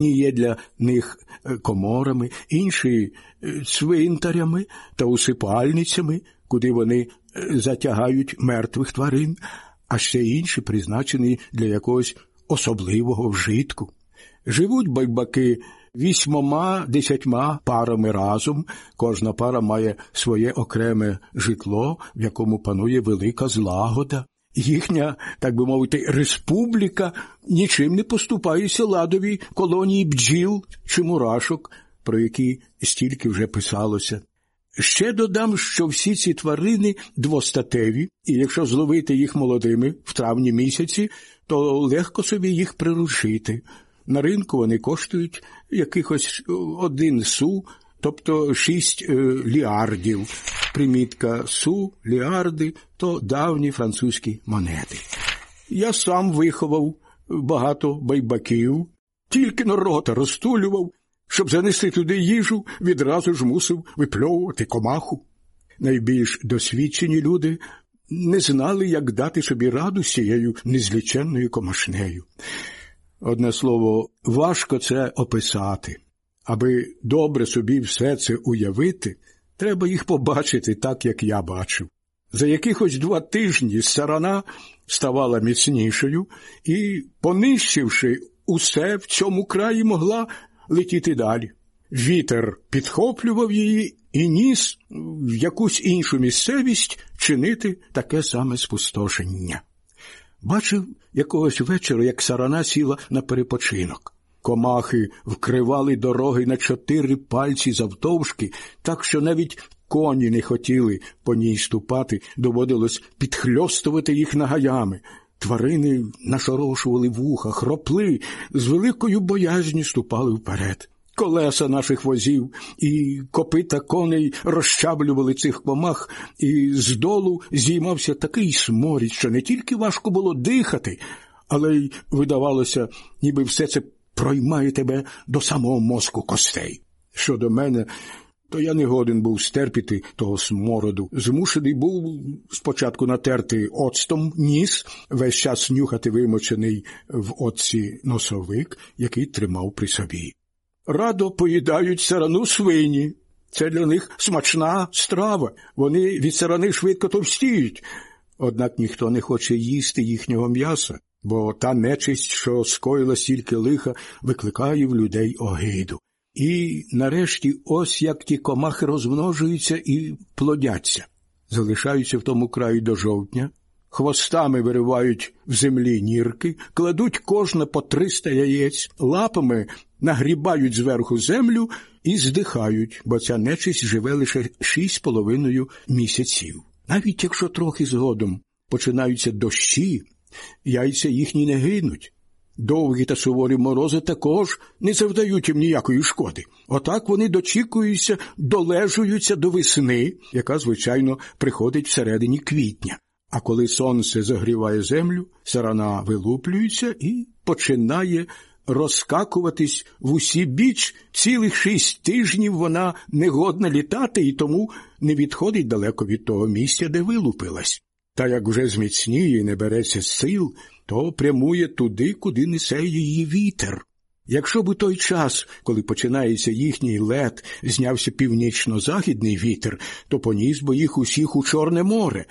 є для них е, коморами, інші е, цвинтарями та усипальницями, куди вони е, затягають мертвих тварин, а ще інші призначені для якогось особливого вжитку. Живуть байбаки вісьмома десятьма парами разом, кожна пара має своє окреме житло, в якому панує велика злагода. Їхня, так би мовити, республіка нічим не поступається ладові колонії бджіл чи мурашок, про які стільки вже писалося. Ще додам, що всі ці тварини двостатеві, і якщо зловити їх молодими в травні місяці, то легко собі їх приручити. На ринку вони коштують якихось один су, тобто шість е, ліардів. Примітка су, ліарди то давні французькі монети. Я сам виховав багато байбаків, тільки на рота розтулював, щоб занести туди їжу, відразу ж мусив випльовувати комаху. Найбільш досвідчені люди не знали, як дати собі раду з цією незліченною комашнею. Одне слово, важко це описати. Аби добре собі все це уявити, треба їх побачити так, як я бачив. За якихось два тижні сарана ставала міцнішою і, понищивши усе в цьому краї, могла летіти далі. Вітер підхоплював її і ніс в якусь іншу місцевість чинити таке саме спустошення. Бачив якогось вечора, як сарана сіла на перепочинок. Комахи вкривали дороги на чотири пальці завтовшки, так що навіть коні не хотіли по ній ступати, доводилось підхльостувати їх нагаями. Тварини нашорошували вуха, хропли, з великою боязню ступали вперед. Колеса наших возів і копита коней розчаблювали цих комах, і здолу зіймався такий сморід, що не тільки важко було дихати, але й видавалося, ніби все це проймає тебе до самого мозку костей. Щодо мене, то я не годен був стерпіти того смороду. Змушений був спочатку натерти оцтом ніс, весь час нюхати вимочений в оці носовик, який тримав при собі. Радо поїдають сарану свині. Це для них смачна страва. Вони від сарани швидко товстіють. Однак ніхто не хоче їсти їхнього м'яса, бо та нечисть, що скоїла стільки лиха, викликає в людей огиду. І нарешті ось як ті комахи розмножуються і плодяться, залишаються в тому краї до жовтня, хвостами виривають в землі нірки, кладуть кожне по триста яєць, лапами нагрібають зверху землю і здихають, бо ця нечисть живе лише шість половиною місяців. Навіть якщо трохи згодом починаються дощі, яйця їхні не гинуть. Довгі та суворі морози також не завдають їм ніякої шкоди. Отак вони дочікуються, долежуються до весни, яка, звичайно, приходить всередині квітня. А коли сонце загріває землю, сарана вилуплюється і починає розкакуватись в усі біч, цілих шість тижнів вона не годна літати і тому не відходить далеко від того місця, де вилупилась. Та як вже зміцніє і не береться сил, то прямує туди, куди несе її вітер. Якщо б у той час, коли починається їхній лед, знявся північно-західний вітер, то поніс би їх усіх у Чорне море.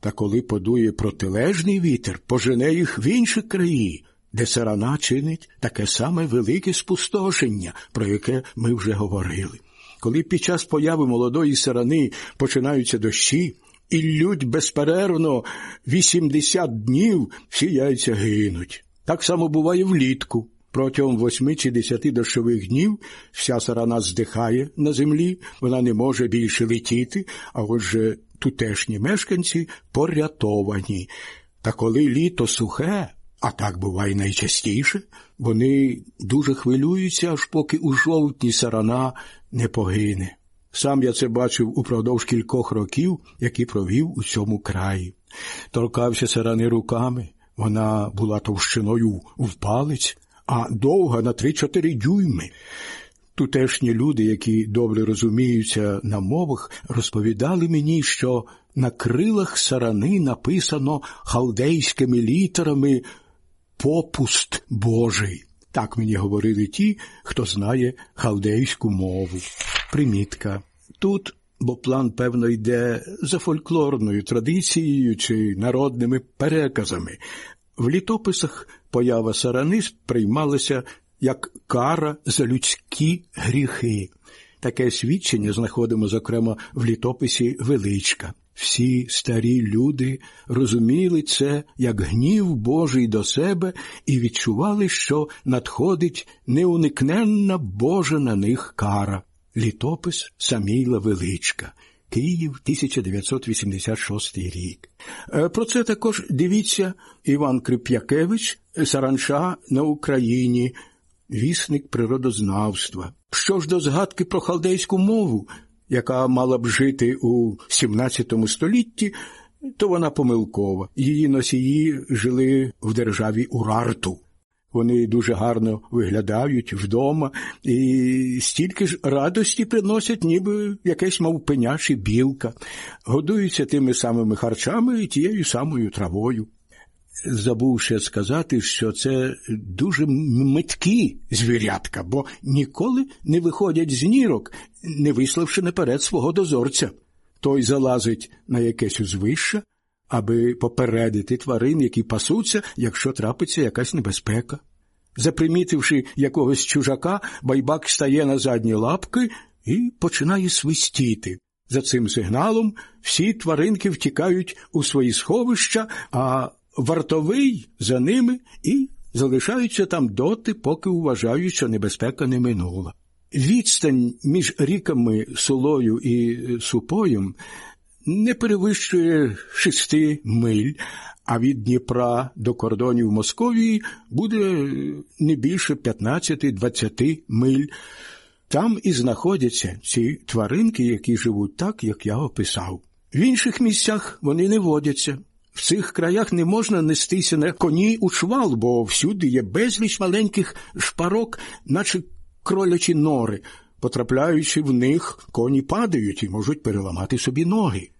Та коли подує протилежний вітер, пожене їх в інші краї, де сарана чинить таке саме велике спустошення, про яке ми вже говорили. Коли під час появи молодої сарани починаються дощі, і лють безперервно 80 днів всі яйця гинуть. Так само буває влітку. Протягом восьми чи десяти дощових днів вся сарана здихає на землі, вона не може більше летіти, а отже тутешні мешканці порятовані. Та коли літо сухе, а так буває найчастіше, вони дуже хвилюються, аж поки у жовтні сарана не погине. Сам я це бачив упродовж кількох років, які провів у цьому краї. Торкався сарани руками, вона була товщиною в палець, а довга на три-чотири дюйми. Тутешні люди, які добре розуміються на мовах, розповідали мені, що на крилах сарани написано халдейськими літерами попуст Божий. Так мені говорили ті, хто знає халдейську мову. Примітка. Тут, бо план, певно, йде за фольклорною традицією чи народними переказами. В літописах поява сарани сприймалася як кара за людські гріхи. Таке свідчення знаходимо, зокрема, в літописі Величка. Всі старі люди розуміли це як гнів Божий до себе і відчували, що надходить неуникненна Божа на них кара. Літопис Самійла Величка. Київ, 1986 рік. Е, про це також дивіться Іван Крип'якевич, Саранша на Україні, вісник природознавства. Що ж до згадки про халдейську мову, яка мала б жити у XVII столітті, то вона помилкова. Її носії жили в державі Урарту. Вони дуже гарно виглядають вдома і стільки ж радості приносять, ніби якесь мавпеня чи білка, годуються тими самими харчами і тією самою травою. Забув ще сказати, що це дуже миткі звірятка, бо ніколи не виходять з нірок, не виславши наперед свого дозорця. Той залазить на якесь узвище, аби попередити тварин, які пасуться, якщо трапиться якась небезпека. Запримітивши якогось чужака, байбак стає на задні лапки і починає свистіти. За цим сигналом всі тваринки втікають у свої сховища, а вартовий за ними і залишаються там доти, поки вважають, що небезпека не минула. Відстань між ріками Солою і Супоєм не перевищує шести миль, а від Дніпра до кордонів Московії буде не більше 15-20 миль. Там і знаходяться ці тваринки, які живуть так, як я описав. В інших місцях вони не водяться. В цих краях не можна нестися на коні у чвал, бо всюди є безліч маленьких шпарок, наче кролячі нори. Потрапляючи в них, коні падають і можуть переламати собі ноги.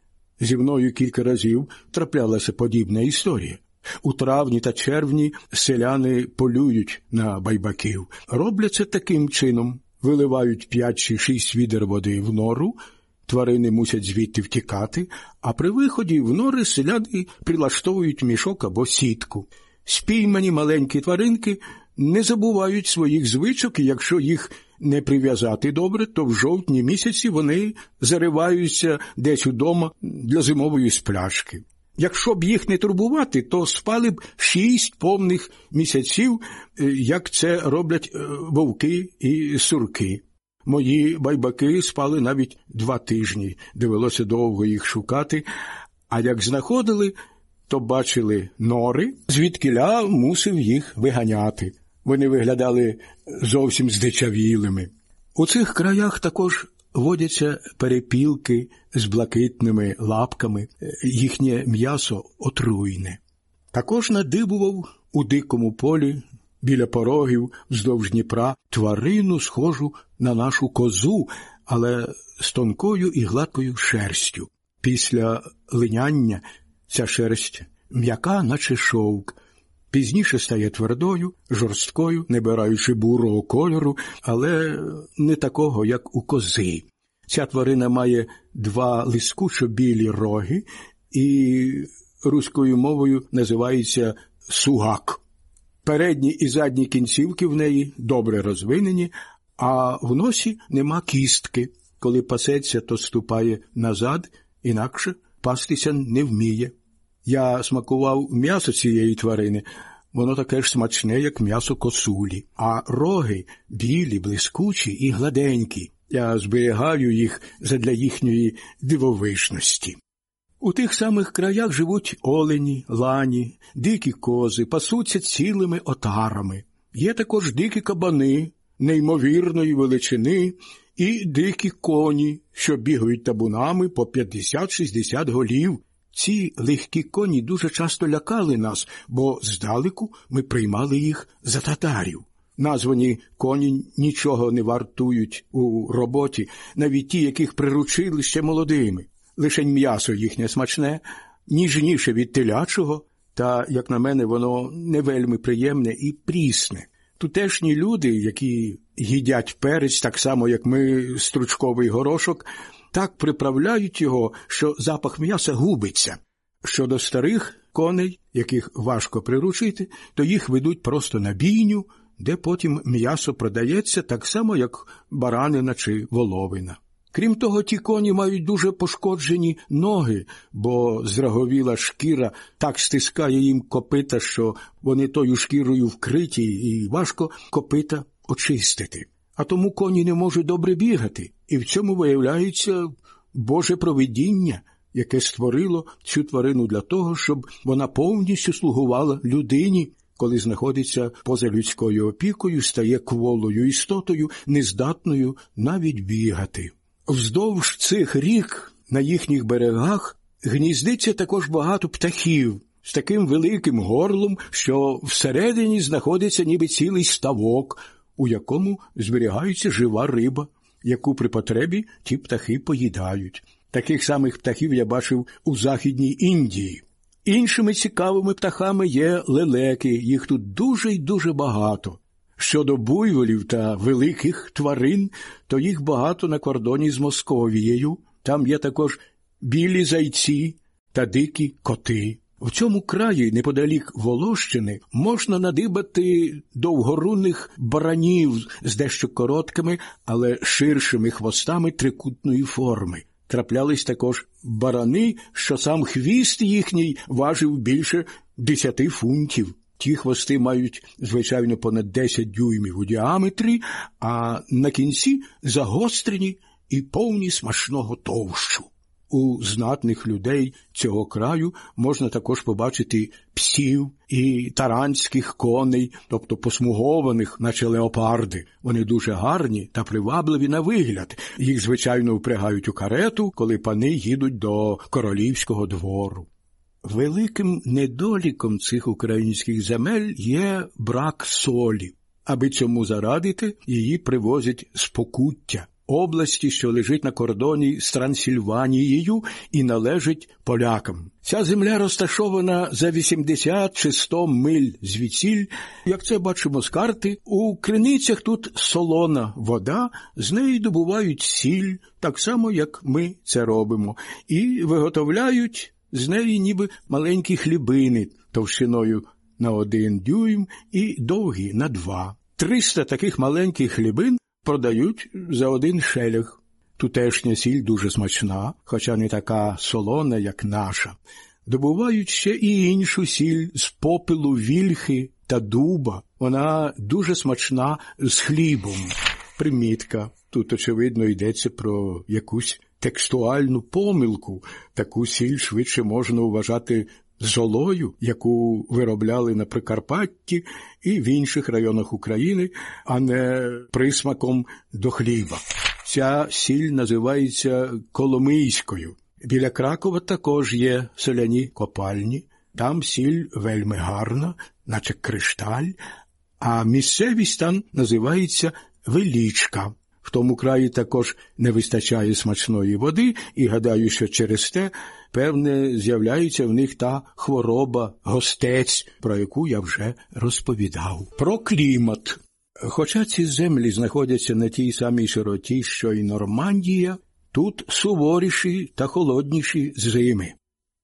Зі мною кілька разів траплялася подібна історія. У травні та червні селяни полюють на байбаків. Роблять це таким чином: виливають п'ять чи шість відер води в нору, тварини мусять звідти втікати, а при виході в нори селяни прилаштовують мішок або сітку. Спіймані маленькі тваринки не забувають своїх звичок, і якщо їх не прив'язати добре, то в жовтні місяці вони зариваються десь удома для зимової сплячки. Якщо б їх не турбувати, то спали б шість повних місяців, е, як це роблять е, вовки і сурки. Мої байбаки спали навіть два тижні, довелося довго їх шукати, а як знаходили, то бачили нори, звідкиля мусив їх виганяти. Вони виглядали зовсім здичавілими. У цих краях також водяться перепілки з блакитними лапками, їхнє м'ясо отруйне. Також надибував у дикому полі біля порогів вздовж Дніпра тварину, схожу на нашу козу, але з тонкою і гладкою шерстю. Після линяння ця шерсть м'яка, наче шовк. Пізніше стає твердою, жорсткою, набираючи бурого кольору, але не такого, як у кози. Ця тварина має два лискучо білі роги і руською мовою називається сугак. Передні і задні кінцівки в неї добре розвинені, а в носі нема кістки. Коли пасеться, то ступає назад, інакше пастися не вміє. Я смакував м'ясо цієї тварини, воно таке ж смачне, як м'ясо косулі, а роги білі, блискучі і гладенькі. Я зберігаю їх задля їхньої дивовижності. У тих самих краях живуть олені, лані, дикі кози, пасуться цілими отарами. Є також дикі кабани, неймовірної величини, і дикі коні, що бігають табунами по 50-60 голів. Ці легкі коні дуже часто лякали нас, бо здалеку ми приймали їх за татарів. Названі коні нічого не вартують у роботі, навіть ті, яких приручили ще молодими. Лише м'ясо їхнє смачне, ніжніше від телячого, та, як на мене, воно не вельми приємне і прісне. Тутешні люди, які їдять перець, так само, як ми стручковий горошок, так приправляють його, що запах м'яса губиться. Щодо старих коней, яких важко приручити, то їх ведуть просто на бійню, де потім м'ясо продається так само, як баранина чи воловина. Крім того, ті коні мають дуже пошкоджені ноги, бо зраговіла шкіра так стискає їм копита, що вони тою шкірою вкриті, і важко копита очистити. А тому коні не можуть добре бігати, і в цьому виявляється Боже провидіння, яке створило цю тварину для того, щоб вона повністю слугувала людині, коли знаходиться поза людською опікою, стає кволою істотою, нездатною навіть бігати. Вздовж цих рік на їхніх берегах гніздиться також багато птахів з таким великим горлом, що всередині знаходиться ніби цілий ставок, у якому зберігається жива риба, яку при потребі ті птахи поїдають. Таких самих птахів я бачив у Західній Індії. Іншими цікавими птахами є лелеки, їх тут дуже й дуже багато. Щодо буйволів та великих тварин, то їх багато на кордоні з Московією. Там є також білі зайці та дикі коти. В цьому краї, неподалік Волощини, можна надибати довгорунних баранів з дещо короткими, але ширшими хвостами трикутної форми. Траплялись також барани, що сам хвіст їхній важив більше десяти фунтів. Ті хвости мають, звичайно, понад 10 дюймів у діаметрі, а на кінці загострені і повні смачного товщу. У знатних людей цього краю можна також побачити псів і таранських коней, тобто посмугованих, наче леопарди. Вони дуже гарні та привабливі на вигляд. Їх, звичайно, впрягають у карету, коли пани їдуть до королівського двору. Великим недоліком цих українських земель є брак солі. Аби цьому зарадити, її привозять з покуття, області, що лежить на кордоні з Трансильванією і належить полякам. Ця земля розташована за 80 чи 100 миль звідсіль. Як це бачимо з карти, у криницях тут солона вода, з неї добувають сіль, так само, як ми це робимо, і виготовляють з неї ніби маленькі хлібини товщиною на один дюйм і довгі на два. Триста таких маленьких хлібин продають за один шелях. Тутешня сіль дуже смачна, хоча не така солона, як наша. Добувають ще і іншу сіль з попелу вільхи та дуба. Вона дуже смачна з хлібом. Примітка. Тут, очевидно, йдеться про якусь текстуальну помилку. Таку сіль швидше можна вважати золою, яку виробляли на Прикарпатті і в інших районах України, а не присмаком до хліба. Ця сіль називається Коломийською. Біля Кракова також є соляні копальні, там сіль вельми гарна, наче кришталь, а місцевість там називається Велічка. В тому краї також не вистачає смачної води, і гадаю, що через те, певне, з'являється в них та хвороба гостець, про яку я вже розповідав. Про клімат. Хоча ці землі знаходяться на тій самій широті, що й Нормандія, тут суворіші та холодніші зими.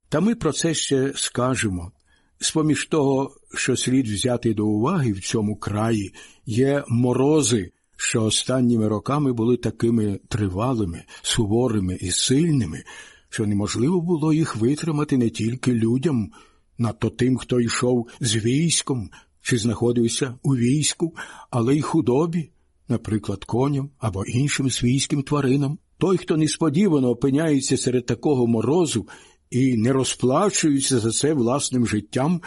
Та ми про це ще скажемо. З поміж того, що слід взяти до уваги в цьому краї, є морози що останніми роками були такими тривалими, суворими і сильними, що неможливо було їх витримати не тільки людям, надто тим, хто йшов з військом чи знаходився у війську, але й худобі, наприклад, коням або іншим свійським тваринам. Той, хто несподівано опиняється серед такого морозу і не розплачується за це власним життям,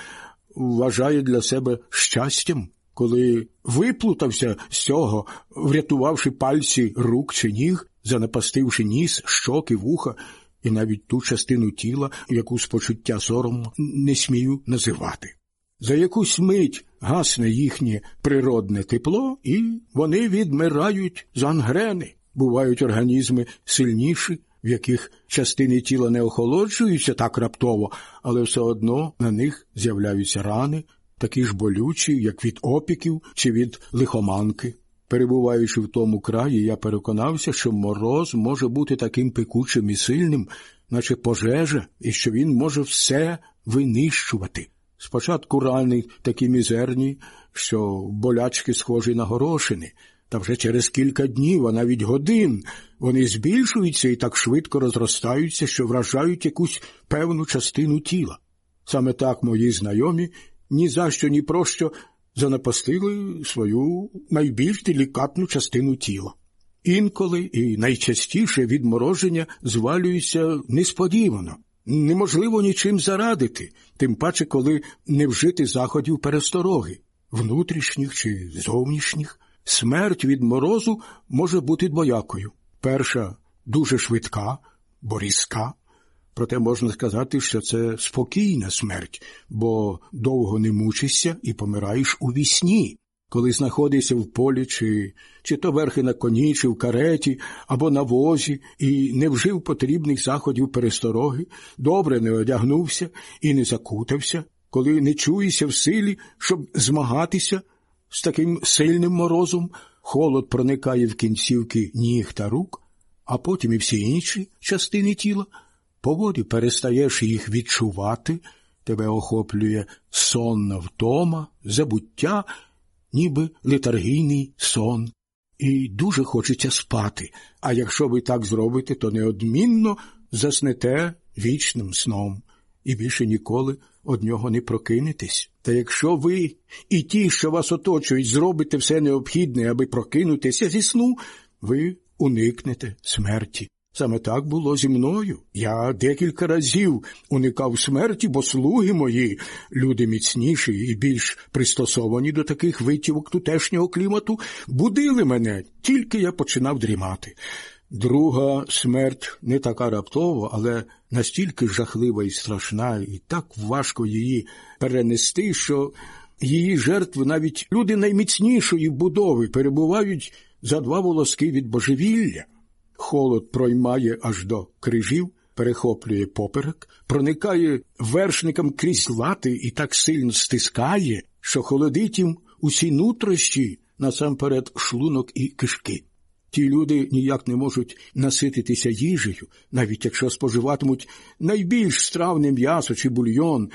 вважає для себе щастям коли виплутався з цього, врятувавши пальці рук чи ніг, занапастивши ніс, щоки, вуха і навіть ту частину тіла, яку з почуття сорому не смію називати. За якусь мить гасне їхнє природне тепло, і вони відмирають з ангрени. Бувають організми сильніші, в яких частини тіла не охолоджуються так раптово, але все одно на них з'являються рани, такі ж болючі, як від опіків чи від лихоманки. Перебуваючи в тому краї, я переконався, що мороз може бути таким пекучим і сильним, наче пожежа, і що він може все винищувати. Спочатку рани такі мізерні, що болячки схожі на горошини, та вже через кілька днів, а навіть годин, вони збільшуються і так швидко розростаються, що вражають якусь певну частину тіла. Саме так мої знайомі ні за що, ні про що занапастили свою найбільш делікатну частину тіла. Інколи і найчастіше відмороження звалюються несподівано, неможливо нічим зарадити, тим паче, коли не вжити заходів перестороги, внутрішніх чи зовнішніх. Смерть від морозу може бути двоякою. Перша дуже швидка, бо різка, Проте можна сказати, що це спокійна смерть, бо довго не мучишся і помираєш у вісні, коли знаходишся в полі, чи, чи то верхи на коні, чи в кареті, або на возі, і не вжив потрібних заходів перестороги, добре не одягнувся і не закутався, коли не чуєшся в силі, щоб змагатися з таким сильним морозом, холод проникає в кінцівки ніг та рук, а потім і всі інші частини тіла поволі перестаєш їх відчувати, тебе охоплює сонна втома, забуття, ніби летаргійний сон. І дуже хочеться спати, а якщо ви так зробите, то неодмінно заснете вічним сном і більше ніколи од нього не прокинетесь. Та якщо ви і ті, що вас оточують, зробите все необхідне, аби прокинутися зі сну, ви уникнете смерті. Саме так було зі мною. Я декілька разів уникав смерті, бо слуги мої, люди міцніші і більш пристосовані до таких витівок тутешнього клімату, будили мене, тільки я починав дрімати. Друга смерть не така раптова, але настільки жахлива і страшна, і так важко її перенести, що її жертви навіть люди найміцнішої будови перебувають за два волоски від божевілля. Холод проймає аж до крижів, перехоплює поперек, проникає вершникам крізь лати і так сильно стискає, що холодить їм усі нутрощі, насамперед шлунок і кишки. Ті люди ніяк не можуть насититися їжею, навіть якщо споживатимуть найбільш стравне м'ясо чи бульйон,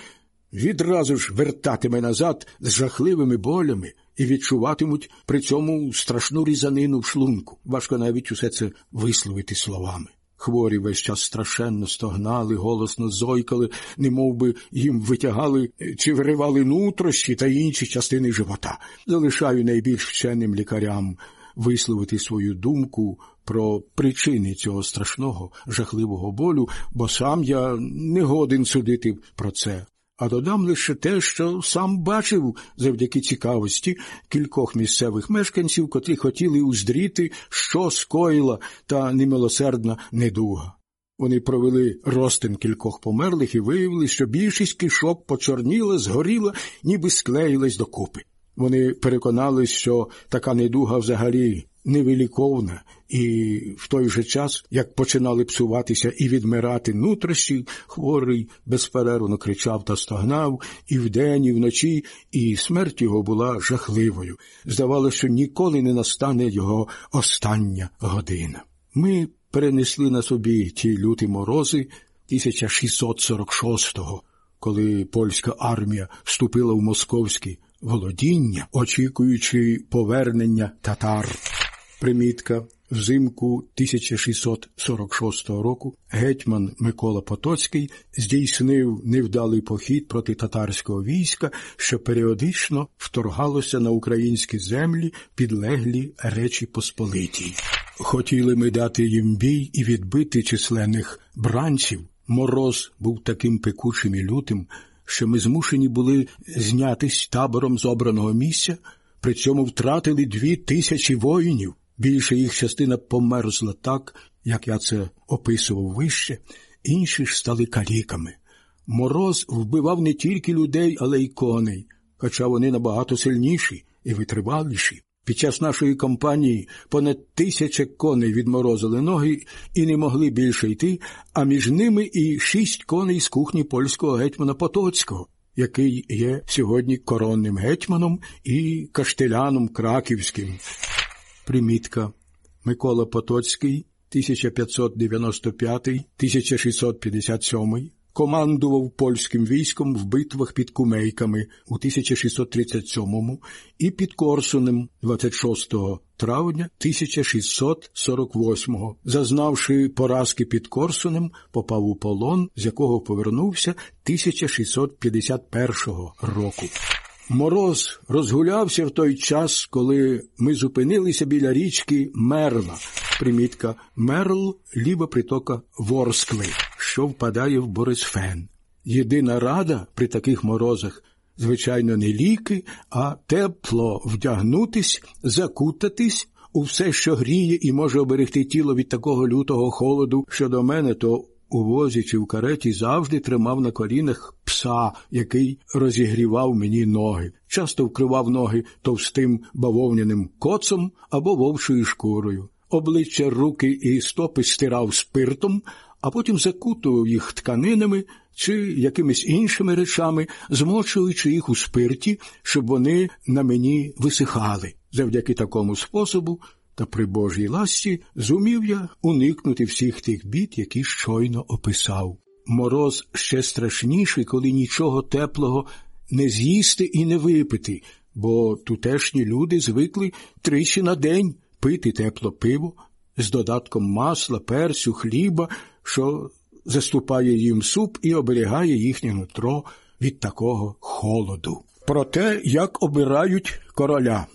відразу ж вертатиме назад з жахливими болями, і відчуватимуть при цьому страшну різанину в шлунку. Важко навіть усе це висловити словами. Хворі весь час страшенно стогнали, голосно зойкали, немов би їм витягали чи виривали нутрощі та інші частини живота. Залишаю найбільш вченим лікарям висловити свою думку про причини цього страшного, жахливого болю, бо сам я не годен судити про це а додам лише те, що сам бачив завдяки цікавості кількох місцевих мешканців, котрі хотіли уздріти, що скоїла та немилосердна недуга. Вони провели розтин кількох померлих і виявили, що більшість кишок почорніла, згоріла, ніби склеїлась докупи. Вони переконались, що така недуга взагалі невиліковна, і в той же час, як починали псуватися і відмирати нутрощі, хворий безперервно кричав та стогнав і вдень, і вночі, і смерть його була жахливою. Здавалося, що ніколи не настане його остання година. Ми перенесли на собі ті люті морози 1646-го, коли польська армія вступила в московські володіння, очікуючи повернення татар. Примітка взимку 1646 року гетьман Микола Потоцький здійснив невдалий похід проти татарського війська, що періодично вторгалося на українські землі підлеглі Речі Посполитій. Хотіли ми дати їм бій і відбити численних бранців. Мороз був таким пекучим і лютим, що ми змушені були знятись табором з обраного місця, при цьому втратили дві тисячі воїнів. Більша їх частина померзла так, як я це описував вище, інші ж стали каліками. Мороз вбивав не тільки людей, але й коней, хоча вони набагато сильніші і витриваліші. Під час нашої кампанії понад тисяча коней відморозили ноги і не могли більше йти, а між ними і шість коней з кухні польського гетьмана Потоцького. який є сьогодні коронним гетьманом і каштеляном краківським. Примітка. Микола Потоцький 1595-1657 командував польським військом в битвах під Кумейками у 1637 і під Корсунем 26 травня 1648 Зазнавши поразки під Корсунем, попав у полон, з якого повернувся 1651 року. Мороз розгулявся в той час, коли ми зупинилися біля річки Мерла, примітка Мерл, ліва притока Ворскли, що впадає в Борисфен. Єдина рада при таких морозах, звичайно, не ліки, а тепло вдягнутись, закутатись у все, що гріє і може оберегти тіло від такого лютого холоду, що до мене, то у возі чи в кареті завжди тримав на колінах пса, який розігрівав мені ноги, часто вкривав ноги товстим бавовняним коцом або вовчою шкурою. Обличчя, руки і стопи стирав спиртом, а потім закутував їх тканинами чи якимись іншими речами, змочуючи їх у спирті, щоб вони на мені висихали. Завдяки такому способу та при Божій ласті зумів я уникнути всіх тих бід, які щойно описав. Мороз ще страшніший, коли нічого теплого не з'їсти і не випити, бо тутешні люди звикли тричі на день пити тепло пиво з додатком масла, перцю, хліба, що заступає їм суп і оберігає їхнє нутро від такого холоду. Про те, як обирають короля.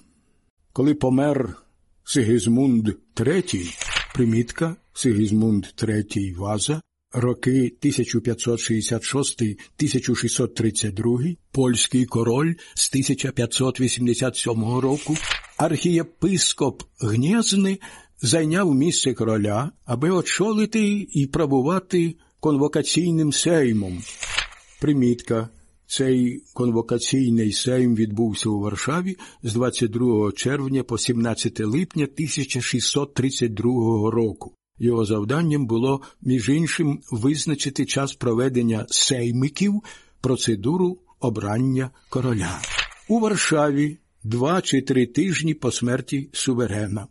Коли помер Сигізмунд III, примітка. Сигізмунд III Ваза, роки 1566-1632, польський король з 1587 року, архієпископ Гнєзни зайняв місце короля, аби очолити і правувати конвокаційним сеймом. Примітка цей конвокаційний сейм відбувся у Варшаві з 22 червня по 17 липня 1632 року. Його завданням було, між іншим, визначити час проведення сеймиків, процедуру обрання короля. У Варшаві два чи три тижні по смерті суверена.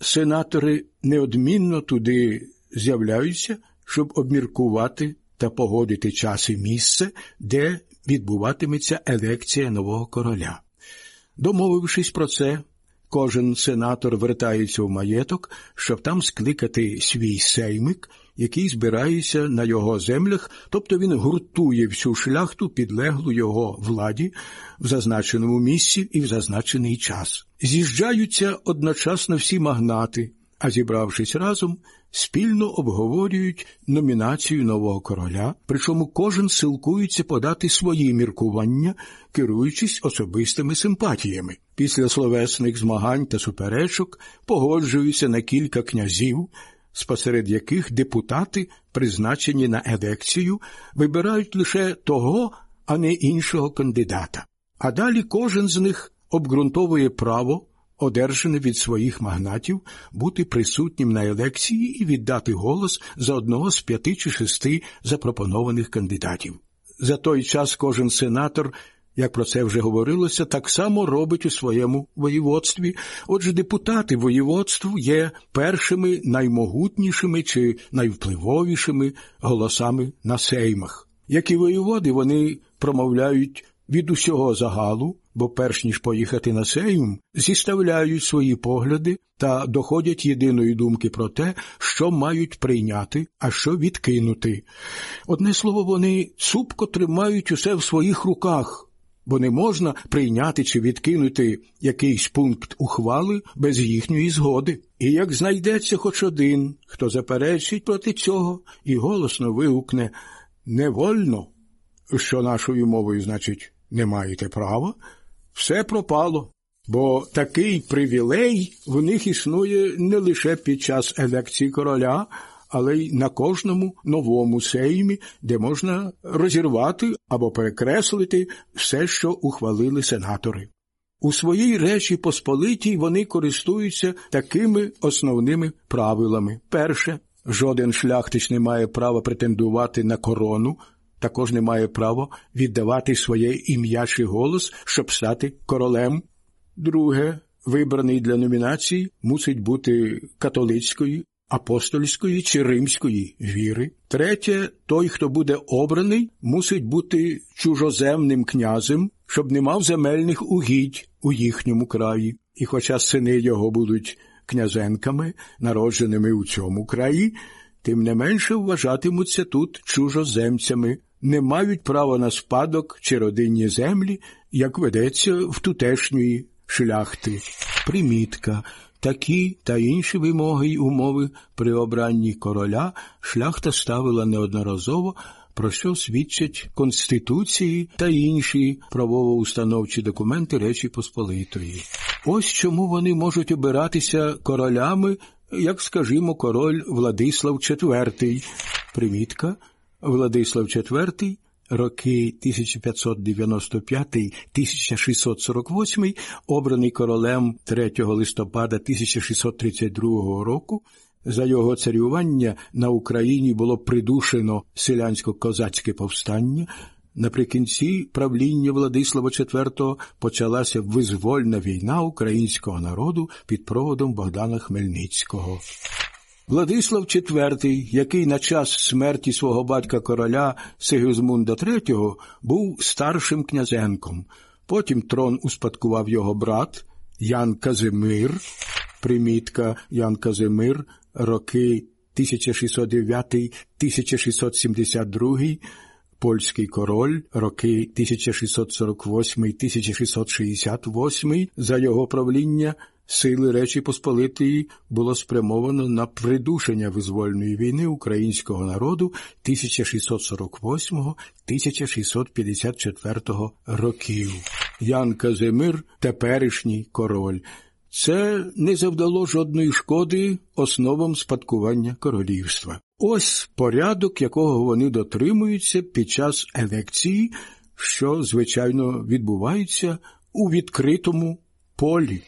Сенатори неодмінно туди з'являються, щоб обміркувати та погодити час і місце, де відбуватиметься елекція нового короля. Домовившись про це, кожен сенатор вертається в маєток, щоб там скликати свій сеймик, який збирається на його землях, тобто він гуртує всю шляхту, підлеглу його владі в зазначеному місці і в зазначений час. З'їжджаються одночасно всі магнати, а зібравшись разом, спільно обговорюють номінацію нового короля, причому кожен силкується подати свої міркування, керуючись особистими симпатіями. Після словесних змагань та суперечок погоджуються на кілька князів, спосеред яких депутати, призначені на елекцію, вибирають лише того, а не іншого кандидата. А далі кожен з них обґрунтовує право одержане від своїх магнатів бути присутнім на елекції і віддати голос за одного з п'яти чи шести запропонованих кандидатів. За той час кожен сенатор, як про це вже говорилося, так само робить у своєму воєводстві. Отже, депутати воєводству є першими наймогутнішими чи найвпливовішими голосами на сеймах. Як і воєводи, вони промовляють від усього загалу, бо перш ніж поїхати на сейм, зіставляють свої погляди та доходять єдиної думки про те, що мають прийняти, а що відкинути. Одне слово, вони цупко тримають усе в своїх руках, бо не можна прийняти чи відкинути якийсь пункт ухвали без їхньої згоди. І як знайдеться хоч один, хто заперечить проти цього і голосно вигукне невольно, що нашою мовою значить не маєте права, все пропало, бо такий привілей в них існує не лише під час елекції короля, але й на кожному новому сеймі, де можна розірвати або перекреслити все, що ухвалили сенатори. У своїй речі Посполитій вони користуються такими основними правилами. Перше, жоден шляхтич не має права претендувати на корону, також не має права віддавати своє ім'я чи голос, щоб стати королем. Друге, вибраний для номінації мусить бути католицької, апостольської чи римської віри. Третє, той, хто буде обраний, мусить бути чужоземним князем, щоб не мав земельних угідь у їхньому краї. І хоча сини його будуть князенками, народженими у цьому краї, тим не менше вважатимуться тут чужоземцями, не мають права на спадок чи родинні землі, як ведеться в тутешньої шляхти. Примітка. Такі та інші вимоги й умови при обранні короля шляхта ставила неодноразово, про що свідчать Конституції та інші правово-установчі документи Речі Посполитої. Ось чому вони можуть обиратися королями, як, скажімо, король Владислав IV. Примітка Владислав IV роки 1595-1648, обраний королем 3 листопада 1632 року. За його царювання на Україні було придушено селянсько-козацьке повстання. Наприкінці правління Владислава IV почалася визвольна війна українського народу під проводом Богдана Хмельницького. Владислав IV, який на час смерті свого батька короля Сигизмунда III був старшим князенком. Потім трон успадкував його брат Ян Казимир, примітка Ян Казимир, роки 1609-1672, польський король, роки 1648-1668, за його правління сили Речі Посполитої було спрямовано на придушення визвольної війни українського народу 1648-1654 років. Ян Казимир, теперішній король. Це не завдало жодної шкоди основам спадкування королівства. Ось порядок, якого вони дотримуються під час елекції, що, звичайно, відбувається у відкритому полі.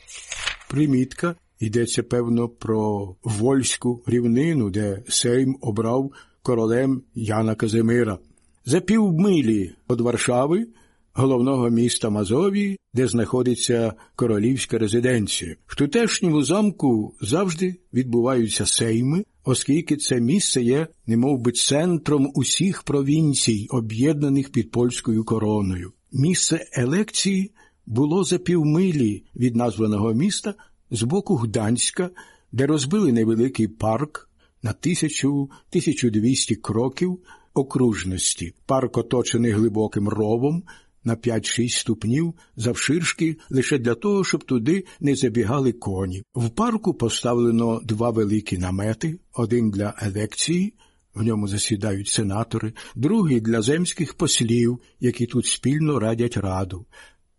Примітка йдеться, певно, про Вольську рівнину, де Сейм обрав королем Яна Казимира. За півмилі від Варшави, головного міста Мазовії, де знаходиться королівська резиденція. В тутешньому замку завжди відбуваються сейми, оскільки це місце є немов би, центром усіх провінцій, об'єднаних під польською короною. Місце елекції було за півмилі від названого міста з боку Гданська, де розбили невеликий парк на тисячу 1200 кроків окружності. Парк оточений глибоким ровом на 5-6 ступнів завширшки лише для того, щоб туди не забігали коні. В парку поставлено два великі намети: один для елекції. В ньому засідають сенатори, другий для земських послів, які тут спільно радять раду.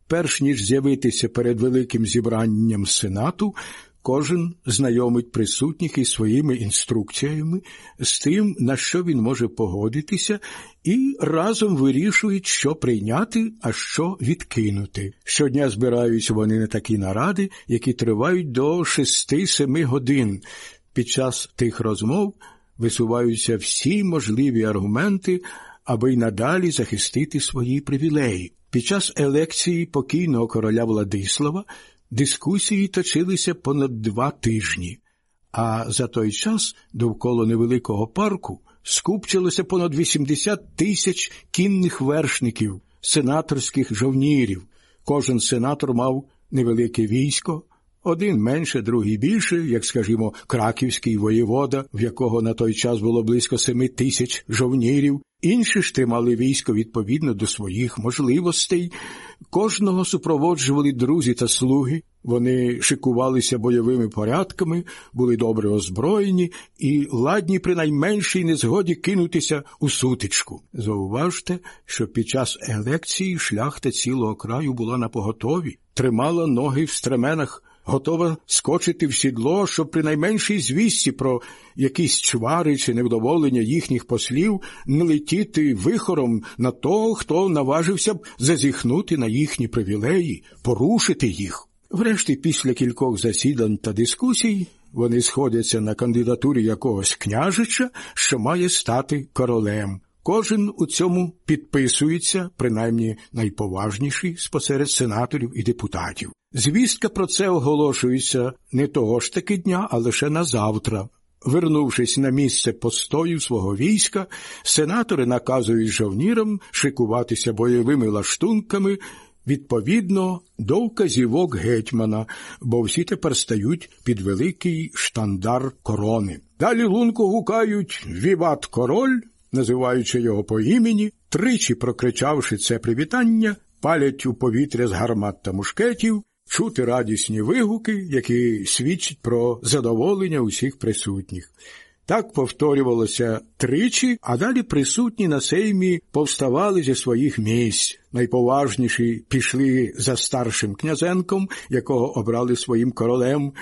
Перш ніж з'явитися перед великим зібранням сенату, кожен знайомить присутніх із своїми інструкціями, з тим, на що він може погодитися, і разом вирішують, що прийняти, а що відкинути. Щодня збираються вони на такі наради, які тривають до 6-7 годин. Під час тих розмов висуваються всі можливі аргументи, аби й надалі захистити свої привілеї. Під час елекції покійного короля Владислава дискусії точилися понад два тижні, а за той час довкола невеликого парку скупчилося понад 80 тисяч кінних вершників, сенаторських жовнірів. Кожен сенатор мав невелике військо. Один менше, другий більше, як, скажімо, краківський воєвода, в якого на той час було близько семи тисяч жовнірів, інші ж тримали військо відповідно до своїх можливостей, кожного супроводжували друзі та слуги, вони шикувалися бойовими порядками, були добре озброєні і ладні при найменшій незгоді кинутися у сутичку. Зауважте, що під час елекції шляхта цілого краю була на поготові, тримала ноги в стременах готова скочити в сідло, щоб при найменшій звісті про якісь чвари чи невдоволення їхніх послів не летіти вихором на того, хто наважився б зазіхнути на їхні привілеї, порушити їх. Врешті, після кількох засідань та дискусій, вони сходяться на кандидатурі якогось княжича, що має стати королем. Кожен у цьому підписується, принаймні найповажніший спосеред сенаторів і депутатів. Звістка про це оголошується не того ж таки дня, а лише на завтра. Вернувшись на місце постою свого війська, сенатори наказують жовнірам шикуватися бойовими лаштунками відповідно до вказівок гетьмана, бо всі тепер стають під великий штандар корони. Далі лунко гукають Віват король, називаючи його по імені, тричі прокричавши це привітання, палять у повітря з гармат та мушкетів, чути радісні вигуки, які свідчать про задоволення усіх присутніх. Так повторювалося тричі, а далі присутні на сеймі повставали зі своїх місць. Найповажніші пішли за старшим князенком, якого обрали своїм королем.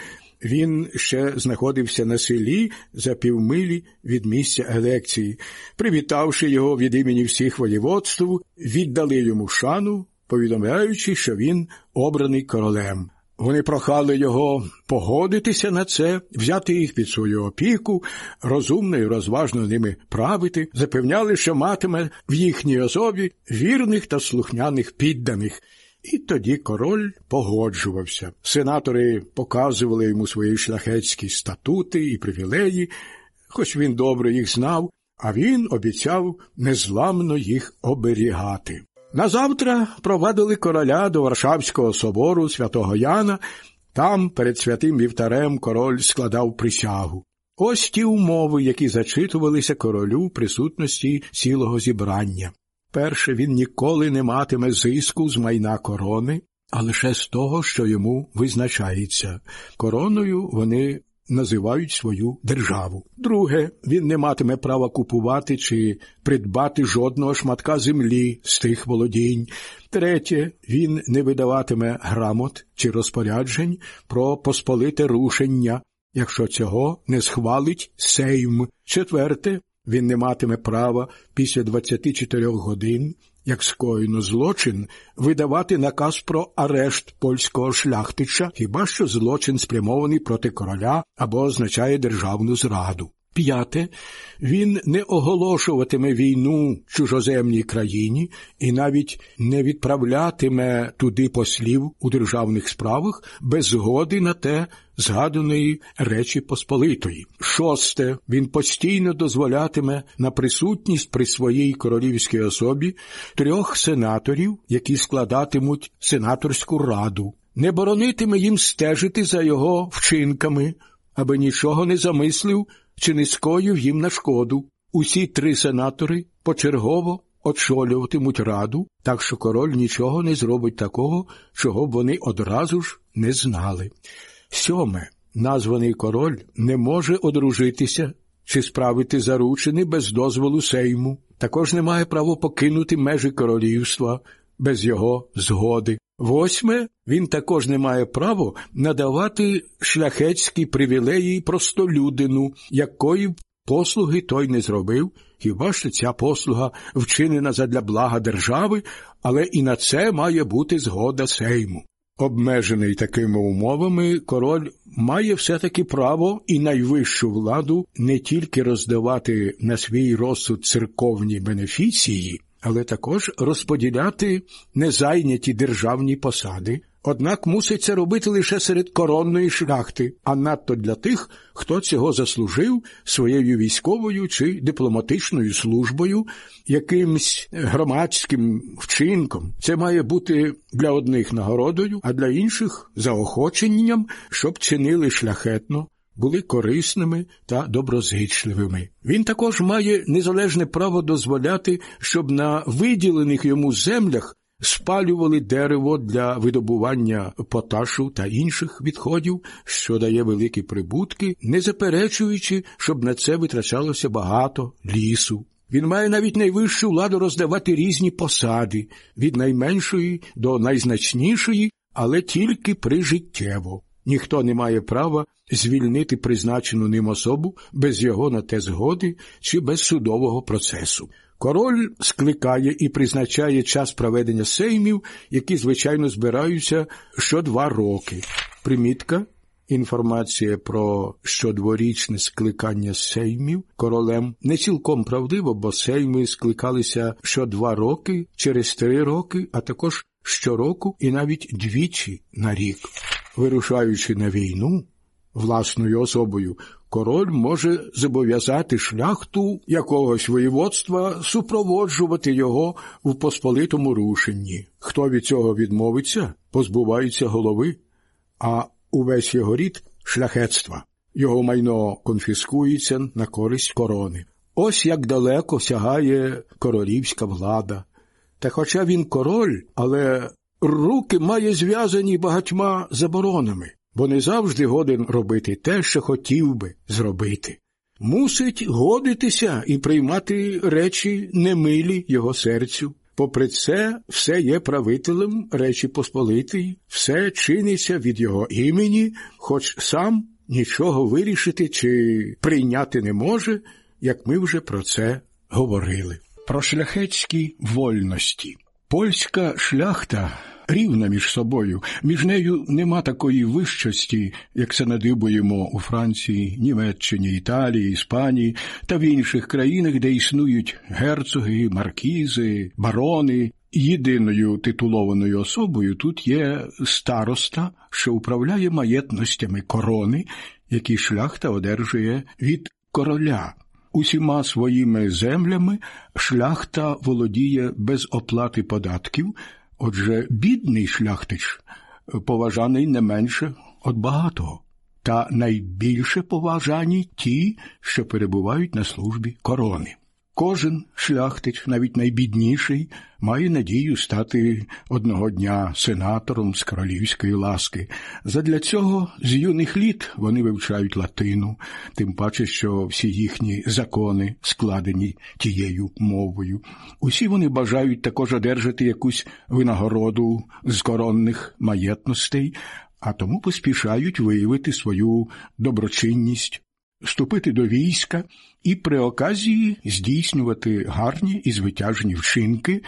Він ще знаходився на селі за півмилі від місця елекції. Привітавши його від імені всіх воєводств, віддали йому шану, повідомляючи, що він обраний королем. Вони прохали його погодитися на це, взяти їх під свою опіку, розумно і розважно ними правити, запевняли, що матиме в їхній особі вірних та слухняних підданих. І тоді король погоджувався. Сенатори показували йому свої шляхетські статути і привілеї, хоч він добре їх знав, а він обіцяв незламно їх оберігати. Назавтра провадили короля до Варшавського собору святого Яна. Там, перед святим вівтарем, король складав присягу. Ось ті умови, які зачитувалися королю в присутності цілого зібрання. Перше, він ніколи не матиме зиску з майна корони, а лише з того, що йому визначається. Короною вони називають свою державу. Друге, він не матиме права купувати чи придбати жодного шматка землі з тих володінь. Третє, він не видаватиме грамот чи розпоряджень про посполите рушення, якщо цього не схвалить Сейм. Четверте, він не матиме права після 24 годин як скоєно злочин, видавати наказ про арешт польського шляхтича, хіба що злочин спрямований проти короля або означає державну зраду. П'яте, він не оголошуватиме війну чужоземній країні і навіть не відправлятиме туди послів у державних справах без згоди на те згаданої Речі Посполитої. Шосте, він постійно дозволятиме на присутність при своїй королівській особі трьох сенаторів, які складатимуть сенаторську раду, не боронитиме їм стежити за його вчинками, аби нічого не замислив чи не скоїв їм на шкоду. Усі три сенатори почергово очолюватимуть раду, так що король нічого не зробить такого, чого б вони одразу ж не знали. Сьоме, названий король не може одружитися чи справити заручини без дозволу сейму, також не має права покинути межі королівства без його згоди. Восьме, він також не має права надавати шляхетські привілеї простолюдину, якої б послуги той не зробив, хіба що ця послуга вчинена задля блага держави, але і на це має бути згода сейму. Обмежений такими умовами, король має все-таки право і найвищу владу не тільки роздавати на свій розсуд церковні бенефіції, але також розподіляти незайняті державні посади, однак мусить це робити лише серед коронної шляхти, а надто для тих, хто цього заслужив своєю військовою чи дипломатичною службою, якимсь громадським вчинком. Це має бути для одних нагородою, а для інших заохоченням, щоб чинили шляхетно. Були корисними та доброзичливими. Він також має незалежне право дозволяти, щоб на виділених йому землях спалювали дерево для видобування поташу та інших відходів, що дає великі прибутки, не заперечуючи, щоб на це витрачалося багато лісу. Він має навіть найвищу владу роздавати різні посади від найменшої до найзначнішої, але тільки прижиттєво. Ніхто не має права звільнити призначену ним особу без його на те згоди чи без судового процесу. Король скликає і призначає час проведення сеймів, які, звичайно, збираються що два роки. Примітка Інформація про щодворічне скликання сеймів королем не цілком правдиво, бо сейми скликалися що два роки, через три роки, а також щороку і навіть двічі на рік. Вирушаючи на війну власною особою, король може зобов'язати шляхту якогось воєводства супроводжувати його в посполитому рушенні. Хто від цього відмовиться, позбувається голови, а увесь його рід шляхетства. Його майно конфіскується на користь корони. Ось як далеко сягає королівська влада. Та хоча він король, але руки має зв'язані багатьма заборонами, бо не завжди годен робити те, що хотів би зробити. Мусить годитися і приймати речі немилі його серцю. Попри це, все є правителем Речі Посполитої, все чиниться від його імені, хоч сам нічого вирішити чи прийняти не може, як ми вже про це говорили. Про шляхетські вольності. Польська шляхта рівна між собою, між нею нема такої вищості, як це надибуємо у Франції, Німеччині, Італії, Іспанії та в інших країнах, де існують герцоги, маркізи, барони. Єдиною титулованою особою тут є староста, що управляє маєтностями корони, які шляхта одержує від короля. Усіма своїми землями шляхта володіє без оплати податків, отже, бідний шляхтич поважаний не менше від багатого, та найбільше поважані ті, що перебувають на службі корони. Кожен шляхтич, навіть найбідніший, має надію стати одного дня сенатором з королівської ласки. Задля цього з юних літ вони вивчають латину, тим паче, що всі їхні закони складені тією мовою. Усі вони бажають також одержати якусь винагороду з коронних маєтностей, а тому поспішають виявити свою доброчинність вступити до війська і при оказії здійснювати гарні і звитяжні вчинки,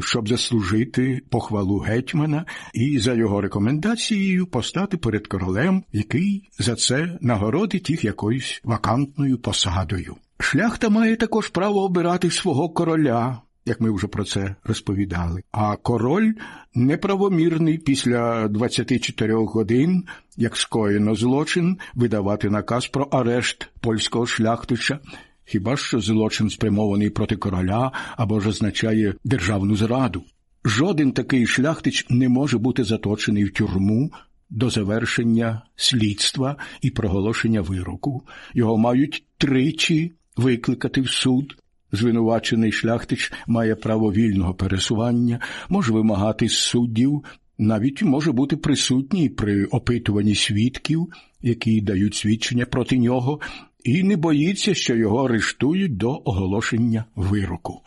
щоб заслужити похвалу гетьмана і за його рекомендацією постати перед королем, який за це нагородить їх якоюсь вакантною посадою. Шляхта має також право обирати свого короля як ми вже про це розповідали. А король неправомірний після 24 годин, як скоєно злочин, видавати наказ про арешт польського шляхтича. Хіба що злочин спрямований проти короля або ж означає державну зраду. Жоден такий шляхтич не може бути заточений в тюрму до завершення слідства і проголошення вироку. Його мають тричі викликати в суд, Звинувачений шляхтич має право вільного пересування, може вимагати суддів, навіть може бути присутній при опитуванні свідків, які дають свідчення проти нього, і не боїться, що його арештують до оголошення вироку.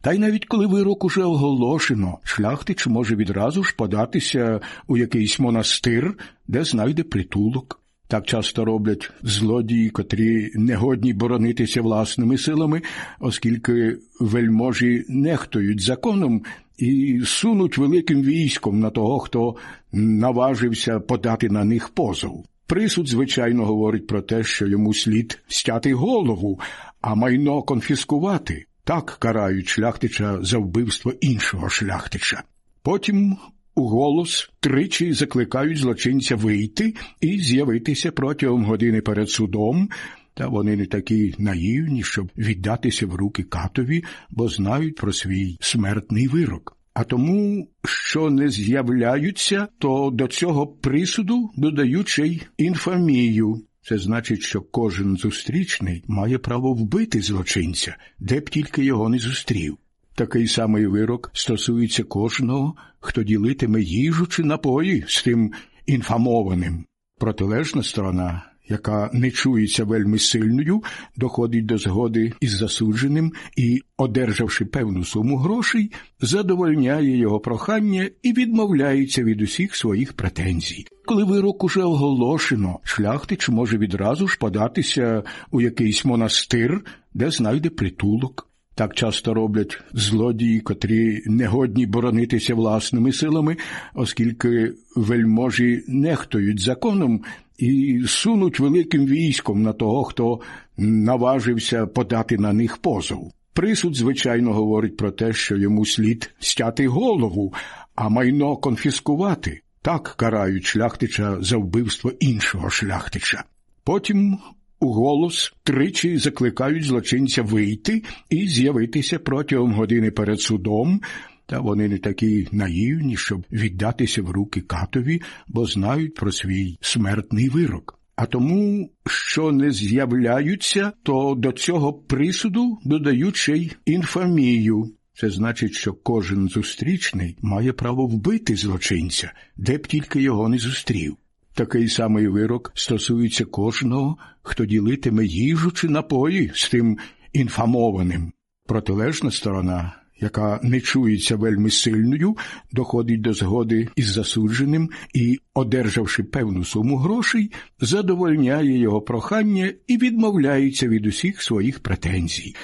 Та й навіть коли вирок уже оголошено, шляхтич може відразу ж податися у якийсь монастир, де знайде притулок. Так часто роблять злодії, котрі не годні боронитися власними силами, оскільки вельможі нехтують законом і сунуть великим військом на того, хто наважився подати на них позов. Присуд, звичайно, говорить про те, що йому слід стяти голову, а майно конфіскувати. Так карають шляхтича за вбивство іншого шляхтича. Потім у голос тричі закликають злочинця вийти і з'явитися протягом години перед судом, та вони не такі наївні, щоб віддатися в руки катові, бо знають про свій смертний вирок. А тому, що не з'являються, то до цього присуду додають ще й інфамію. Це значить, що кожен зустрічний має право вбити злочинця, де б тільки його не зустрів. Такий самий вирок стосується кожного, хто ділитиме їжу чи напої з тим інфамованим. Протилежна сторона, яка не чується вельми сильною, доходить до згоди із засудженим і, одержавши певну суму грошей, задовольняє його прохання і відмовляється від усіх своїх претензій. Коли вирок уже оголошено, шляхтич може відразу ж податися у якийсь монастир, де знайде притулок. Так часто роблять злодії, котрі не годні боронитися власними силами, оскільки вельможі нехтують законом і сунуть великим військом на того, хто наважився подати на них позов. Присуд, звичайно, говорить про те, що йому слід стяти голову, а майно конфіскувати. Так карають шляхтича за вбивство іншого шляхтича. Потім у голос тричі закликають злочинця вийти і з'явитися протягом години перед судом. Та вони не такі наївні, щоб віддатися в руки катові, бо знають про свій смертний вирок. А тому, що не з'являються, то до цього присуду додають ще й інфамію. Це значить, що кожен зустрічний має право вбити злочинця, де б тільки його не зустрів. Такий самий вирок стосується кожного, хто ділитиме їжу чи напої з тим інфамованим. Протилежна сторона яка не чується вельми сильною, доходить до згоди із засудженим і, одержавши певну суму грошей, задовольняє його прохання і відмовляється від усіх своїх претензій.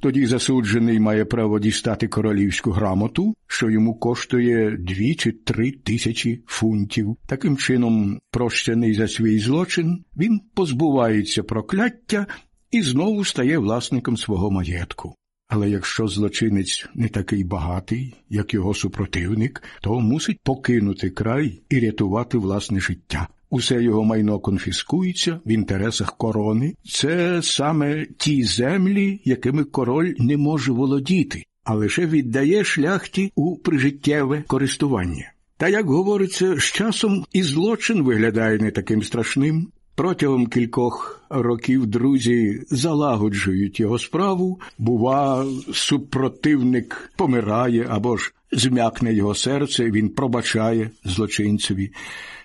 Тоді засуджений має право дістати королівську грамоту, що йому коштує дві чи три тисячі фунтів. Таким чином, прощений за свій злочин, він позбувається прокляття і знову стає власником свого маєтку. Але якщо злочинець не такий багатий, як його супротивник, то мусить покинути край і рятувати власне життя. Усе його майно конфіскується в інтересах корони. Це саме ті землі, якими король не може володіти, а лише віддає шляхті у прижиттєве користування. Та як говориться, з часом і злочин виглядає не таким страшним. Протягом кількох років друзі залагоджують його справу, бува, супротивник помирає або ж зм'якне його серце, він пробачає злочинцеві.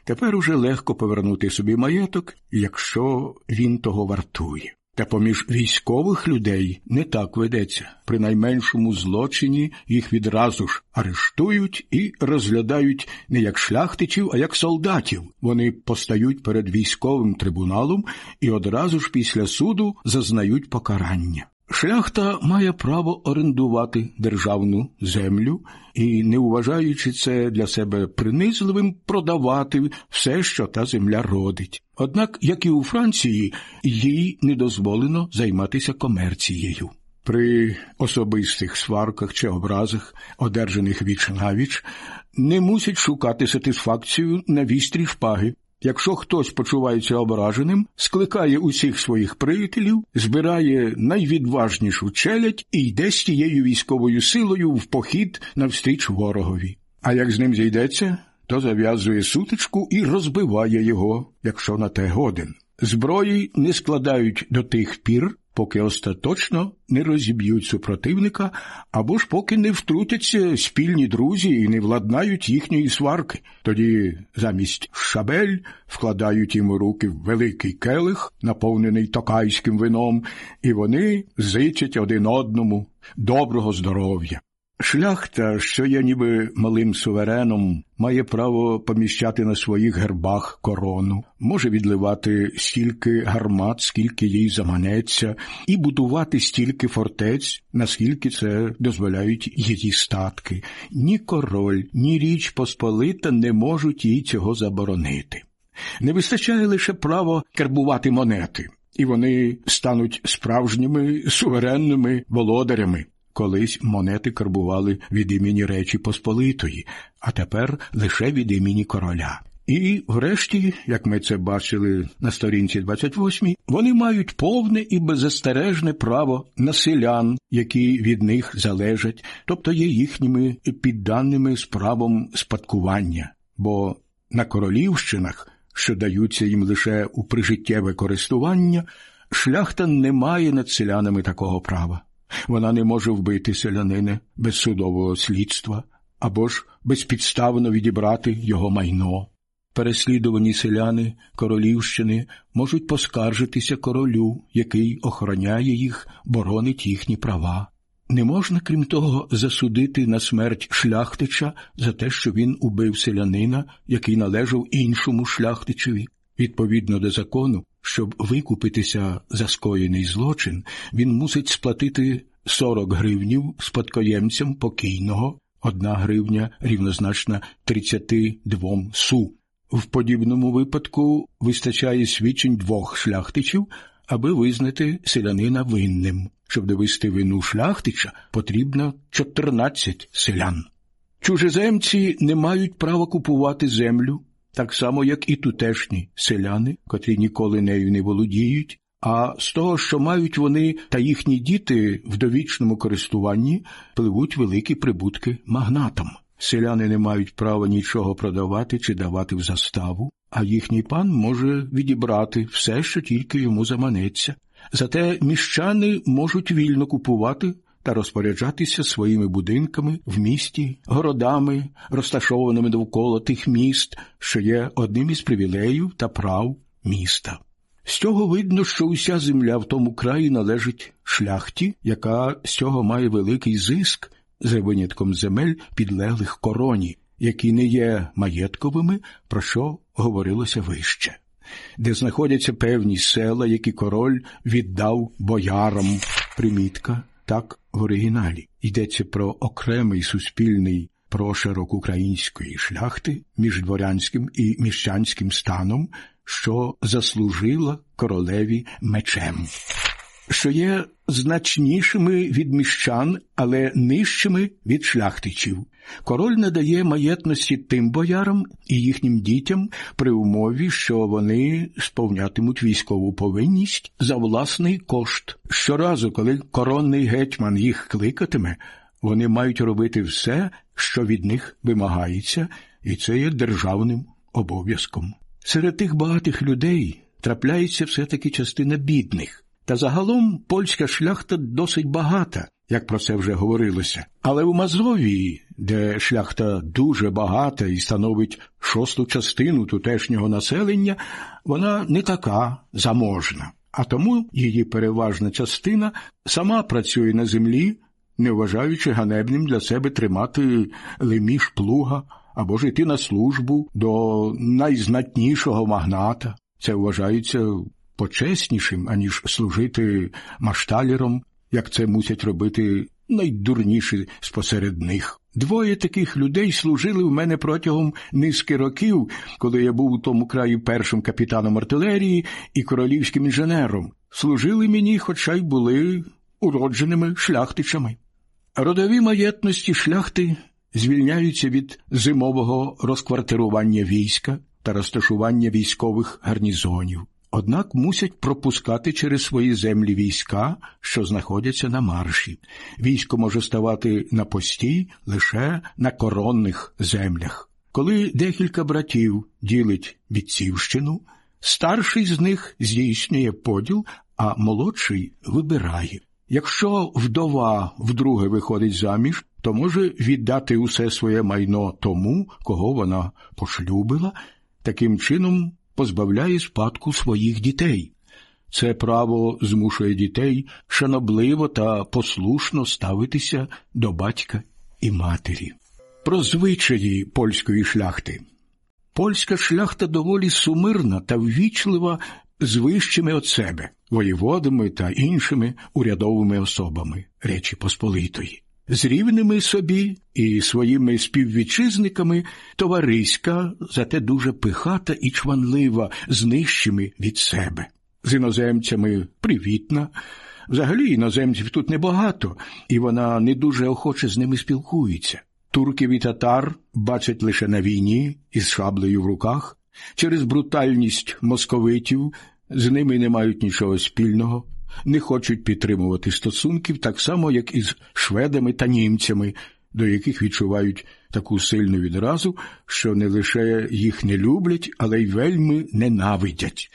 Тепер уже легко повернути собі маєток, якщо він того вартує. Та поміж військових людей не так ведеться. При найменшому злочині їх відразу ж арештують і розглядають не як шляхтичів, а як солдатів. Вони постають перед військовим трибуналом і одразу ж після суду зазнають покарання. Шляхта має право орендувати державну землю і, не вважаючи це для себе принизливим, продавати все, що та земля родить. Однак, як і у Франції, їй не дозволено займатися комерцією. При особистих сварках чи образах, одержаних віч навіч, не мусять шукати сатисфакцію на вістрі шпаги. Якщо хтось почувається ображеним, скликає усіх своїх приятелів, збирає найвідважнішу челядь і йде з тією військовою силою в похід навстріч ворогові. А як з ним зійдеться, то зав'язує сутичку і розбиває його, якщо на те годен. Зброї не складають до тих пір, поки остаточно не розіб'ють супротивника або ж поки не втрутяться спільні друзі і не владнають їхньої сварки. Тоді замість шабель вкладають їм у руки великий келих, наповнений токайським вином, і вони зичать один одному доброго здоров'я. Шляхта, що є ніби малим сувереном, має право поміщати на своїх гербах корону, може відливати стільки гармат, скільки їй заманеться, і будувати стільки фортець, наскільки це дозволяють її статки. Ні король, ні річ Посполита не можуть їй цього заборонити. Не вистачає лише право карбувати монети, і вони стануть справжніми суверенними володарями. Колись монети карбували від імені Речі Посполитої, а тепер лише від імені короля. І, врешті, як ми це бачили на сторінці 28, вони мають повне і беззастережне право на селян, які від них залежать, тобто є їхніми підданими з правом спадкування, бо на королівщинах, що даються їм лише у прижиттєве користування, шляхта не має над селянами такого права. Вона не може вбити селянина без судового слідства або ж безпідставно відібрати його майно. Переслідувані селяни Королівщини можуть поскаржитися королю, який охороняє їх, боронить їхні права. Не можна, крім того, засудити на смерть шляхтича за те, що він убив селянина, який належав іншому шляхтичеві. Відповідно до закону, щоб викупитися за скоєний злочин, він мусить сплатити 40 гривнів спадкоємцям покійного, одна гривня рівнозначна 32 су. В подібному випадку вистачає свідчень двох шляхтичів, аби визнати селянина винним. Щоб довести вину шляхтича, потрібно 14 селян. Чужеземці не мають права купувати землю, так само, як і тутешні селяни, котрі ніколи нею не володіють, а з того, що мають вони та їхні діти в довічному користуванні, пливуть великі прибутки магнатам. Селяни не мають права нічого продавати чи давати в заставу, а їхній пан може відібрати все, що тільки йому заманеться. Зате міщани можуть вільно купувати та розпоряджатися своїми будинками в місті, городами, розташованими довкола тих міст, що є одним із привілеїв та прав міста. З цього видно, що уся земля в тому краї належить шляхті, яка з цього має великий зиск за винятком земель підлеглих короні, які не є маєтковими, про що говорилося вище, де знаходяться певні села, які король віддав боярам. Примітка так в оригіналі йдеться про окремий суспільний прошарок української шляхти між дворянським і міщанським станом, що заслужила королеві мечем, що є значнішими від міщан, але нижчими від шляхтичів. Король надає маєтності тим боярам і їхнім дітям при умові, що вони сповнятимуть військову повинність за власний кошт. Щоразу, коли коронний гетьман їх кликатиме, вони мають робити все, що від них вимагається, і це є державним обов'язком. Серед тих багатих людей трапляється все-таки частина бідних. Та загалом польська шляхта досить багата, як про це вже говорилося. Але у Мазовії, де шляхта дуже багата і становить шосту частину тутешнього населення, вона не така заможна, а тому її переважна частина сама працює на землі, не вважаючи ганебним для себе тримати леміш плуга або ж йти на службу до найзнатнішого магната. Це вважається почеснішим, аніж служити машталером, як це мусять робити найдурніші спосеред них. Двоє таких людей служили в мене протягом низки років, коли я був у тому краї першим капітаном артилерії і королівським інженером. Служили мені, хоча й були уродженими шляхтичами. Родові маєтності шляхти звільняються від зимового розквартирування війська та розташування військових гарнізонів однак мусять пропускати через свої землі війська, що знаходяться на марші. Військо може ставати на постій лише на коронних землях. Коли декілька братів ділить відцівщину, старший з них здійснює поділ, а молодший вибирає. Якщо вдова вдруге виходить заміж, то може віддати усе своє майно тому, кого вона пошлюбила, таким чином позбавляє спадку своїх дітей. Це право змушує дітей шанобливо та послушно ставитися до батька і матері. Про звичаї польської шляхти. Польська шляхта доволі сумирна та ввічлива з вищими от себе, воєводами та іншими урядовими особами Речі Посполитої з рівними собі і своїми співвітчизниками товариська, зате дуже пихата і чванлива, з від себе. З іноземцями привітна. Взагалі іноземців тут небагато, і вона не дуже охоче з ними спілкується. Турків і татар бачать лише на війні із шаблею в руках, через брутальність московитів з ними не мають нічого спільного не хочуть підтримувати стосунків так само, як і з шведами та німцями, до яких відчувають таку сильну відразу, що не лише їх не люблять, але й вельми ненавидять.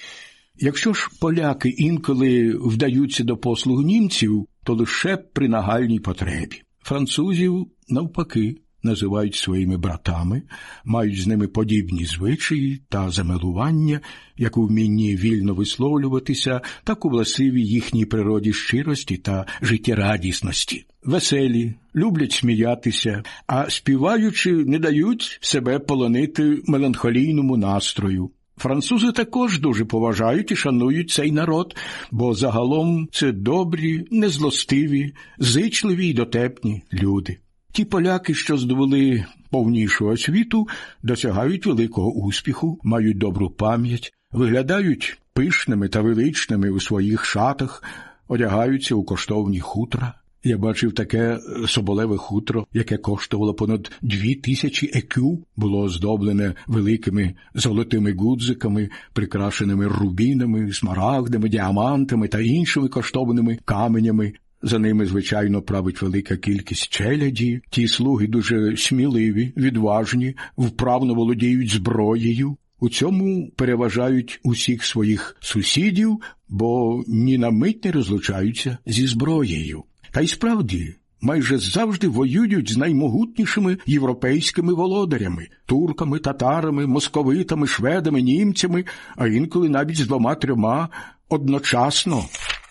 Якщо ж поляки інколи вдаються до послуг німців, то лише при нагальній потребі. Французів навпаки називають своїми братами, мають з ними подібні звичаї та замилування, як у вмінні вільно висловлюватися, так у власивій їхній природі щирості та життєрадісності. Веселі, люблять сміятися, а співаючи, не дають себе полонити меланхолійному настрою. Французи також дуже поважають і шанують цей народ, бо загалом це добрі, незлостиві, зичливі й дотепні люди. Ті поляки, що здобули повнішу освіту, досягають великого успіху, мають добру пам'ять, виглядають пишними та величними у своїх шатах, одягаються у коштовні хутра. Я бачив таке соболеве хутро, яке коштувало понад дві тисячі екю, було оздоблене великими золотими гудзиками, прикрашеними рубінами, смарагдами, діамантами та іншими коштовними каменями. За ними, звичайно, править велика кількість челяді. Ті слуги дуже сміливі, відважні, вправно володіють зброєю. У цьому переважають усіх своїх сусідів, бо ні на мить не розлучаються зі зброєю. Та й справді майже завжди воюють з наймогутнішими європейськими володарями турками, татарами, московитами, шведами, німцями, а інколи навіть з двома-трьома одночасно.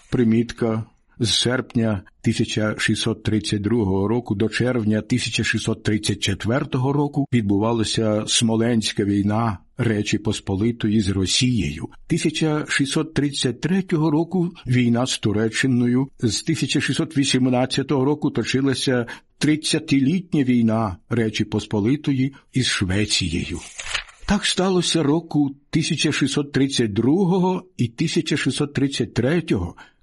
Примітка з серпня 1632 року до червня 1634 року відбувалася Смоленська війна Речі Посполитої з Росією. 1633 року війна з Туреччиною, з 1618 року точилася 30-літня війна Речі Посполитої із Швецією. Так сталося року 1632 і 1633,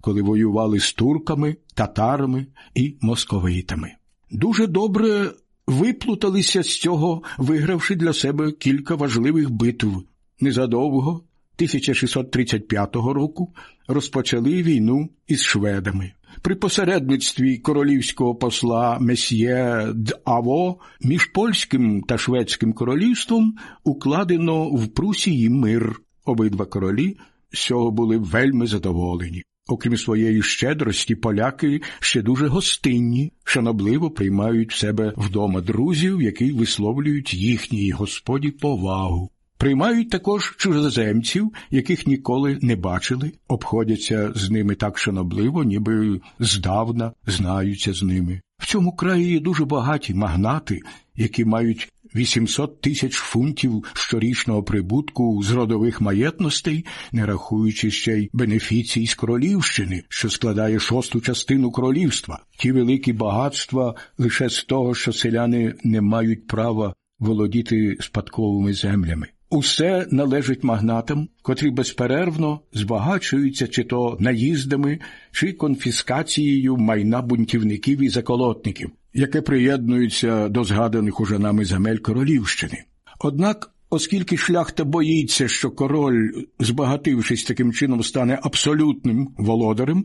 коли воювали з турками, татарами і московитами. Дуже добре виплуталися з цього, вигравши для себе кілька важливих битв. Незадовго, 1635 року, розпочали війну із шведами. При посередництві королівського посла Месьє Д'Аво між польським та шведським королівством укладено в Прусії мир. Обидва королі з цього були вельми задоволені. Окрім своєї щедрості, поляки ще дуже гостинні, шанобливо приймають в себе вдома друзів, які висловлюють їхній господі повагу. Приймають також чужоземців, яких ніколи не бачили, обходяться з ними так шанобливо, ніби здавна знаються з ними. В цьому краї є дуже багаті магнати, які мають 800 тисяч фунтів щорічного прибутку з родових маєтностей, не рахуючи ще й бенефіцій з королівщини, що складає шосту частину королівства. Ті великі багатства лише з того, що селяни не мають права володіти спадковими землями. Усе належить магнатам, котрі безперервно збагачуються чи то наїздами, чи конфіскацією майна бунтівників і заколотників, яке приєднуються до згаданих уже нами земель королівщини. Однак, оскільки шляхта боїться, що король, збагатившись таким чином, стане абсолютним володарем,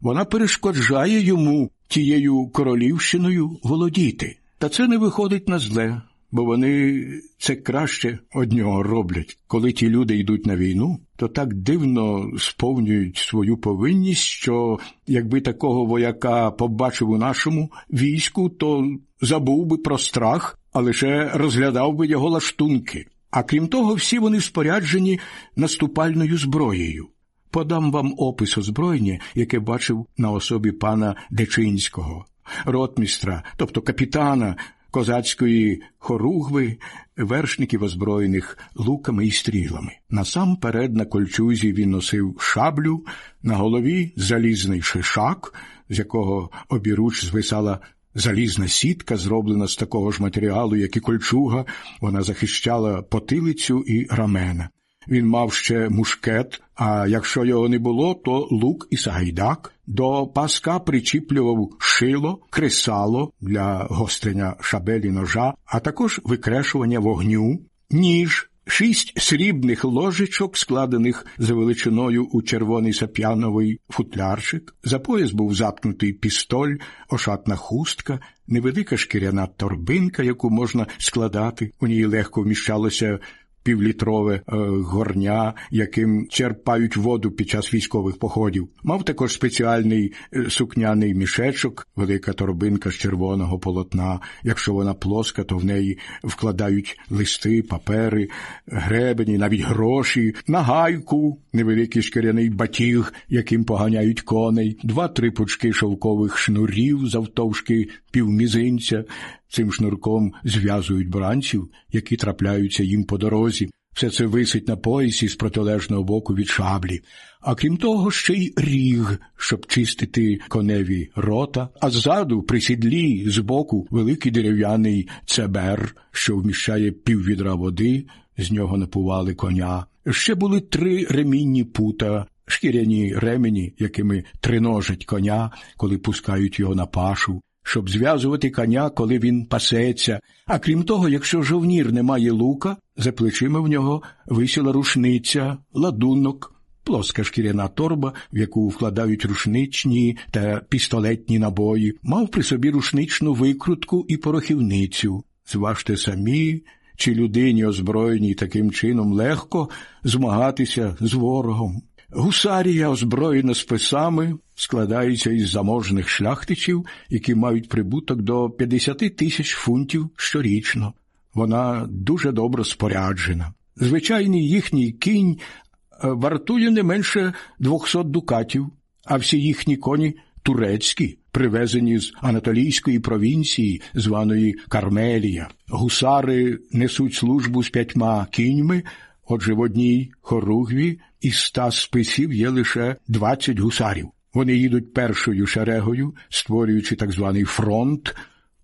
вона перешкоджає йому тією королівщиною володіти. Та це не виходить на зле бо вони це краще од нього роблять. Коли ті люди йдуть на війну, то так дивно сповнюють свою повинність, що якби такого вояка побачив у нашому війську, то забув би про страх, а лише розглядав би його лаштунки. А крім того, всі вони споряджені наступальною зброєю. Подам вам опис озброєння, яке бачив на особі пана Дечинського, ротмістра, тобто капітана козацької хоругви, вершників озброєних луками і стрілами. Насамперед на кольчузі він носив шаблю, на голові залізний шишак, з якого обіруч звисала залізна сітка, зроблена з такого ж матеріалу, як і кольчуга, вона захищала потилицю і рамена. Він мав ще мушкет, а якщо його не було, то лук і сагайдак. До паска причіплював шило, кресало для гострення шабелі ножа, а також викрешування вогню, ніж, шість срібних ложечок, складених за величиною у червоний сап'яновий футлярчик. За пояс був запнутий пістоль, ошатна хустка, невелика шкіряна торбинка, яку можна складати. У ній легко вміщалося півлітрове е, горня, яким черпають воду під час військових походів. Мав також спеціальний е, сукняний мішечок, велика торбинка з червоного полотна. Якщо вона плоска, то в неї вкладають листи, папери, гребені, навіть гроші, нагайку, невеликий шкіряний батіг, яким поганяють коней, два-три пучки шовкових шнурів завтовшки півмізинця. Цим шнурком зв'язують бранців, які трапляються їм по дорозі. Все це висить на поясі з протилежного боку від шаблі, а крім того, ще й ріг, щоб чистити коневі рота, а ззаду, при сідлі, збоку, великий дерев'яний цебер, що вміщає піввідра води, з нього напували коня. Ще були три ремінні пута, шкіряні ремені, якими триножать коня, коли пускають його на пашу щоб зв'язувати коня, коли він пасеться. А крім того, якщо жовнір не має лука, за плечима в нього висіла рушниця, ладунок, плоска шкіряна торба, в яку вкладають рушничні та пістолетні набої, мав при собі рушничну викрутку і порохівницю. Зважте самі, чи людині, озброєній таким чином, легко змагатися з ворогом. Гусарія, озброєна списами, складається із заможних шляхтичів, які мають прибуток до 50 тисяч фунтів щорічно. Вона дуже добре споряджена. Звичайний їхній кінь е, вартує не менше 200 дукатів, а всі їхні коні турецькі, привезені з Анатолійської провінції, званої Кармелія. Гусари несуть службу з п'ятьма кіньми, отже в одній хоругві із ста списів є лише 20 гусарів. Вони їдуть першою шерегою, створюючи так званий фронт,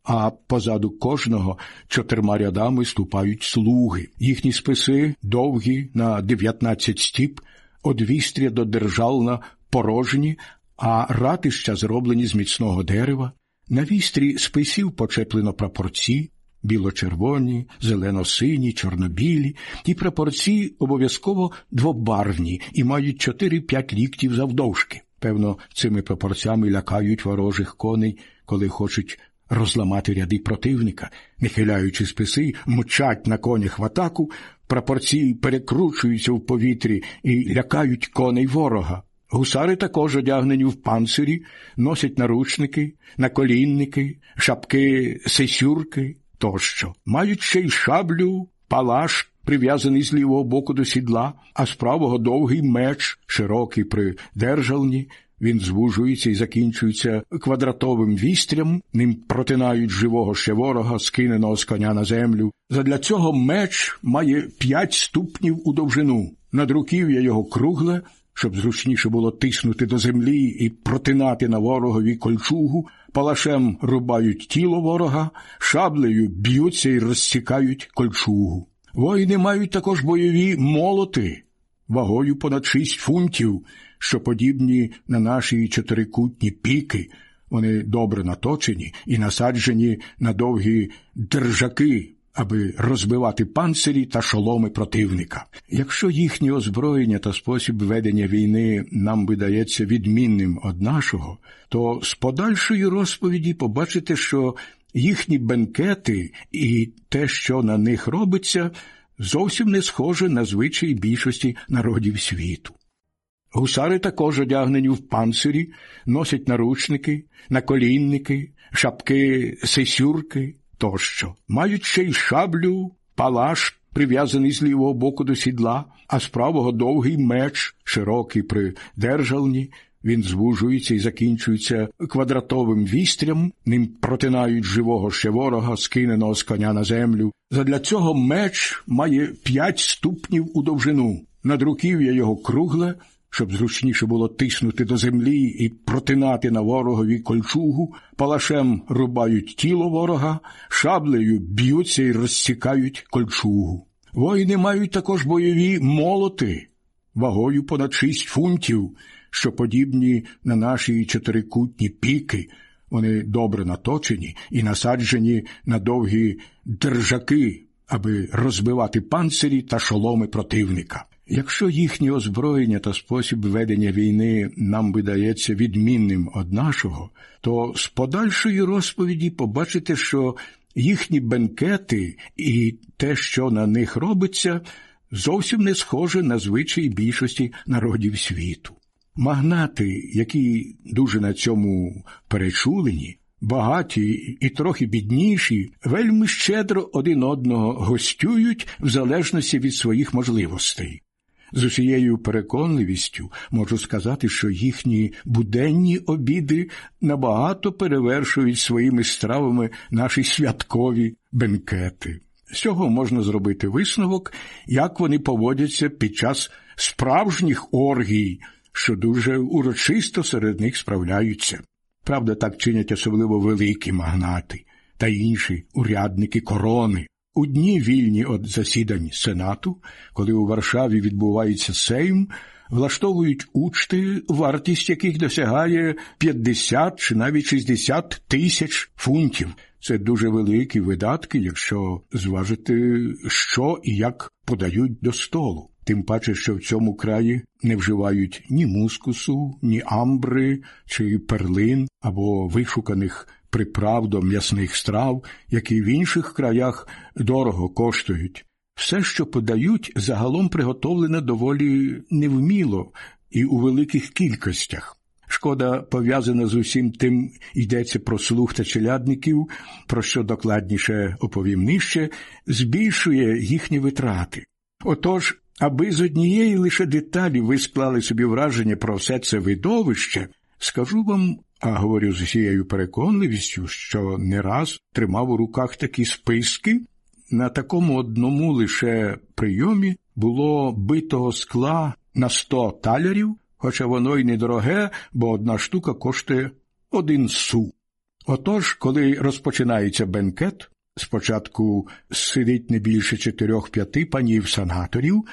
а позаду кожного чотирма рядами ступають слуги. Їхні списи довгі на 19 стіп, одвістря до державна порожні, а ратища зроблені з міцного дерева. На вістрі списів почеплено прапорці, біло-червоні, зелено-сині, чорнобілі, ті прапорці обов'язково двобарвні і мають 4-5 ліктів завдовжки. Певно, цими прапорцями лякають ворожих коней, коли хочуть розламати ряди противника, не хиляючи списи, мчать на конях в атаку, прапорці перекручуються в повітрі і лякають коней ворога. Гусари також одягнені в панцирі, носять наручники, наколінники, шапки сесюрки тощо, мають ще й шаблю, палаш, прив'язаний з лівого боку до сідла, а з правого довгий меч, широкий при державні, він звужується і закінчується квадратовим вістрям, ним протинають живого ще ворога, скиненого з коня на землю. Задля цього меч має п'ять ступнів у довжину. Над руків'я його кругле, щоб зручніше було тиснути до землі і протинати на ворогові кольчугу, палашем рубають тіло ворога, шаблею б'ються і розсікають кольчугу. Воїни мають також бойові молоти, вагою понад шість фунтів, що подібні на наші чотирикутні піки. Вони добре наточені і насаджені на довгі держаки, аби розбивати панцирі та шоломи противника. Якщо їхнє озброєння та спосіб ведення війни нам видається відмінним од нашого, то з подальшої розповіді побачите, що їхні бенкети і те, що на них робиться, зовсім не схоже на звичаї більшості народів світу. Гусари також одягнені в панцирі, носять наручники, наколінники, шапки сесюрки тощо, мають ще й шаблю, палаш, прив'язаний з лівого боку до сідла, а з правого довгий меч, широкий при державні, він звужується і закінчується квадратовим вістрям, ним протинають живого ще ворога, скиненого з коня на землю. Задля цього меч має п'ять ступнів у довжину. Над руків'я його кругле, щоб зручніше було тиснути до землі і протинати на ворогові кольчугу, палашем рубають тіло ворога, шаблею б'ються і розсікають кольчугу. Воїни мають також бойові молоти, вагою понад шість фунтів, що подібні на наші чотирикутні піки. Вони добре наточені і насаджені на довгі держаки, аби розбивати панцирі та шоломи противника. Якщо їхнє озброєння та спосіб ведення війни нам видається відмінним од нашого, то з подальшої розповіді побачите, що їхні бенкети і те, що на них робиться, зовсім не схоже на звичаї більшості народів світу. Магнати, які дуже на цьому перечулені, багаті і трохи бідніші, вельми щедро один одного гостюють в залежності від своїх можливостей. З усією переконливістю можу сказати, що їхні буденні обіди набагато перевершують своїми стравами наші святкові бенкети. З цього можна зробити висновок, як вони поводяться під час справжніх оргій, що дуже урочисто серед них справляються. Правда, так чинять особливо великі магнати та інші урядники корони. У дні вільні від засідань Сенату, коли у Варшаві відбувається Сейм, влаштовують учти, вартість яких досягає 50 чи навіть 60 тисяч фунтів. Це дуже великі видатки, якщо зважити, що і як подають до столу. Тим паче, що в цьому краї не вживають ні мускусу, ні амбри чи перлин або вишуканих приправ до м'ясних страв, які в інших краях дорого коштують. Все, що подають, загалом приготовлене доволі невміло і у великих кількостях. Шкода пов'язана з усім тим йдеться про слух та челядників, про що докладніше оповім нижче, збільшує їхні витрати. Отож, аби з однієї лише деталі ви склали собі враження про все це видовище, скажу вам, а говорю з усією переконливістю, що не раз тримав у руках такі списки. На такому одному лише прийомі було битого скла на сто талярів, хоча воно й недороге, бо одна штука коштує один су. Отож, коли розпочинається бенкет, спочатку сидить не більше чотирьох-п'яти панів санаторів,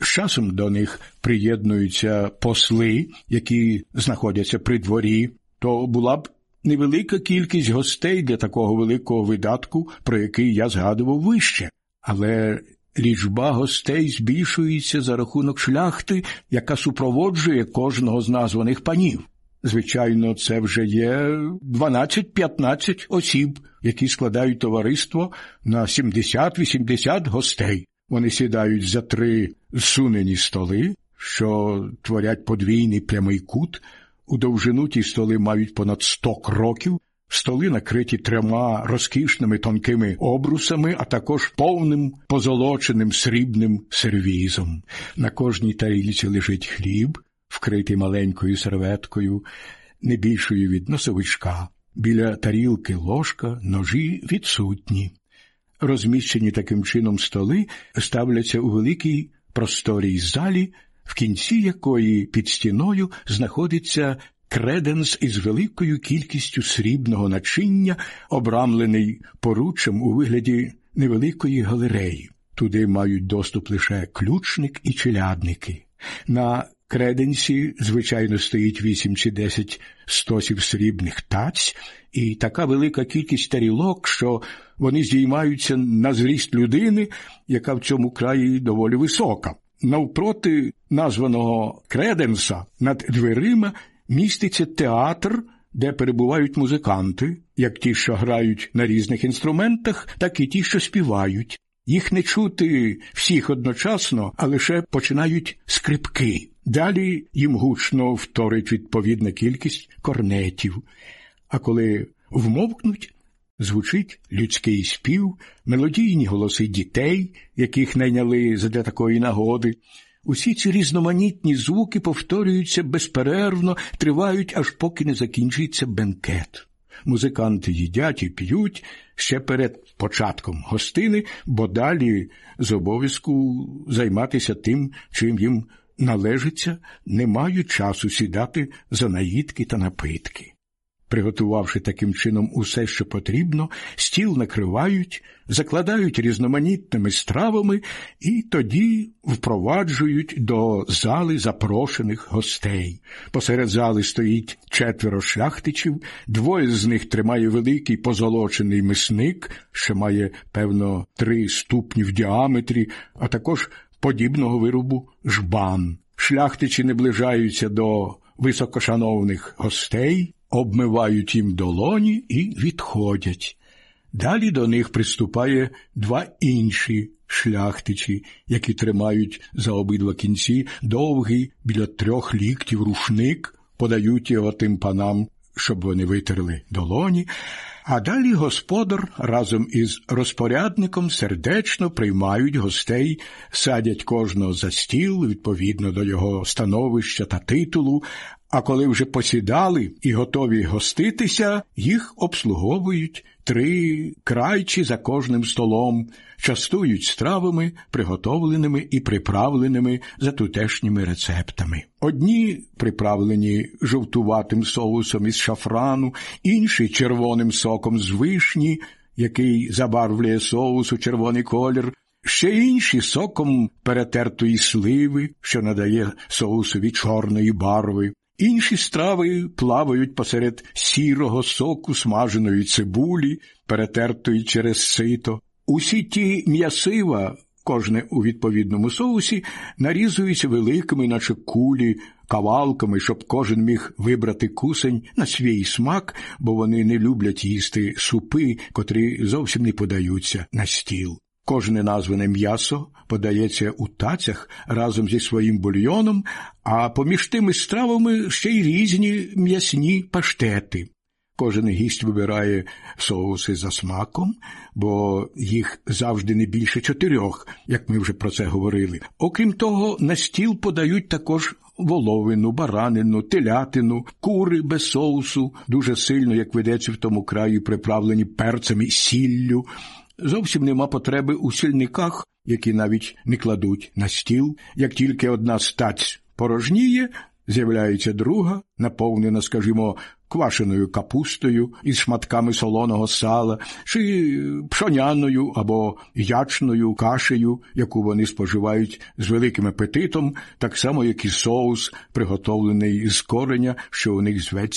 з часом до них приєднуються посли, які знаходяться при дворі, то була б невелика кількість гостей для такого великого видатку, про який я згадував вище, але лічба гостей збільшується за рахунок шляхти, яка супроводжує кожного з названих панів. Звичайно, це вже є 12-15 осіб, які складають товариство на 70-80 гостей. Вони сідають за три зсунені столи, що творять подвійний прямий кут. У довжину ті столи мають понад 100 кроків, столи накриті трьома розкішними тонкими обрусами, а також повним позолоченим срібним сервізом. На кожній тарілці лежить хліб, вкритий маленькою серветкою, не більшою від носовичка. Біля тарілки ложка, ножі відсутні. Розміщені таким чином столи ставляться у великій просторій залі, в кінці якої під стіною знаходиться креденс із великою кількістю срібного начиння, обрамлений поруччям у вигляді невеликої галереї. Туди мають доступ лише ключник і челядники. На креденсі, звичайно, стоїть вісім чи десять стосів срібних таць, і така велика кількість тарілок, що вони здіймаються на зріст людини, яка в цьому краї доволі висока. Навпроти названого креденса над дверима міститься театр, де перебувають музиканти, як ті, що грають на різних інструментах, так і ті, що співають. Їх не чути всіх одночасно, а лише починають скрипки. Далі їм гучно вторить відповідна кількість корнетів. А коли вмовкнуть, звучить людський спів, мелодійні голоси дітей, яких найняли задля такої нагоди. Усі ці різноманітні звуки повторюються безперервно, тривають, аж поки не закінчиться бенкет. Музиканти їдять і п'ють ще перед початком гостини, бо далі з обов'язку займатися тим, чим їм належиться, не мають часу сідати за наїдки та напитки. Приготувавши таким чином усе, що потрібно, стіл накривають, закладають різноманітними стравами і тоді впроваджують до зали запрошених гостей. Посеред зали стоїть четверо шляхтичів, двоє з них тримає великий позолочений мисник, що має, певно, три ступні в діаметрі, а також подібного виробу жбан. Шляхтичі наближаються до високошановних гостей обмивають їм долоні і відходять. Далі до них приступає два інші шляхтичі, які тримають за обидва кінці довгий біля трьох ліктів рушник, подають його тим панам, щоб вони витерли долоні. А далі господар разом із розпорядником сердечно приймають гостей, садять кожного за стіл відповідно до його становища та титулу, А коли вже посідали і готові гоститися, їх обслуговують три крайчі за кожним столом, частують стравами, приготовленими і приправленими за тутешніми рецептами. Одні приправлені жовтуватим соусом із шафрану, інші червоним соком з вишні, який забарвлює соус у червоний колір. Ще інші соком перетертої сливи, що надає соусові чорної барви. Інші страви плавають посеред сірого соку смаженої цибулі, перетертої через сито. Усі ті м'ясива, кожне у відповідному соусі, нарізуються великими, наче кулі, кавалками, щоб кожен міг вибрати кусень на свій смак, бо вони не люблять їсти супи, котрі зовсім не подаються на стіл. Кожне назване м'ясо подається у тацях разом зі своїм бульйоном, а поміж тими стравами ще й різні м'ясні паштети. Кожен гість вибирає соуси за смаком, бо їх завжди не більше чотирьох, як ми вже про це говорили. Окрім того, на стіл подають також воловину, баранину, телятину, кури без соусу, дуже сильно, як ведеться в тому краї, приправлені перцем і сіллю. Зовсім нема потреби у сільниках, які навіть не кладуть на стіл. Як тільки одна стаць порожніє, з'являється друга, наповнена, скажімо, квашеною капустою із шматками солоного сала, чи пшоняною або ячною кашею, яку вони споживають з великим апетитом, так само, як і соус, приготовлений з кореня, що у них зветься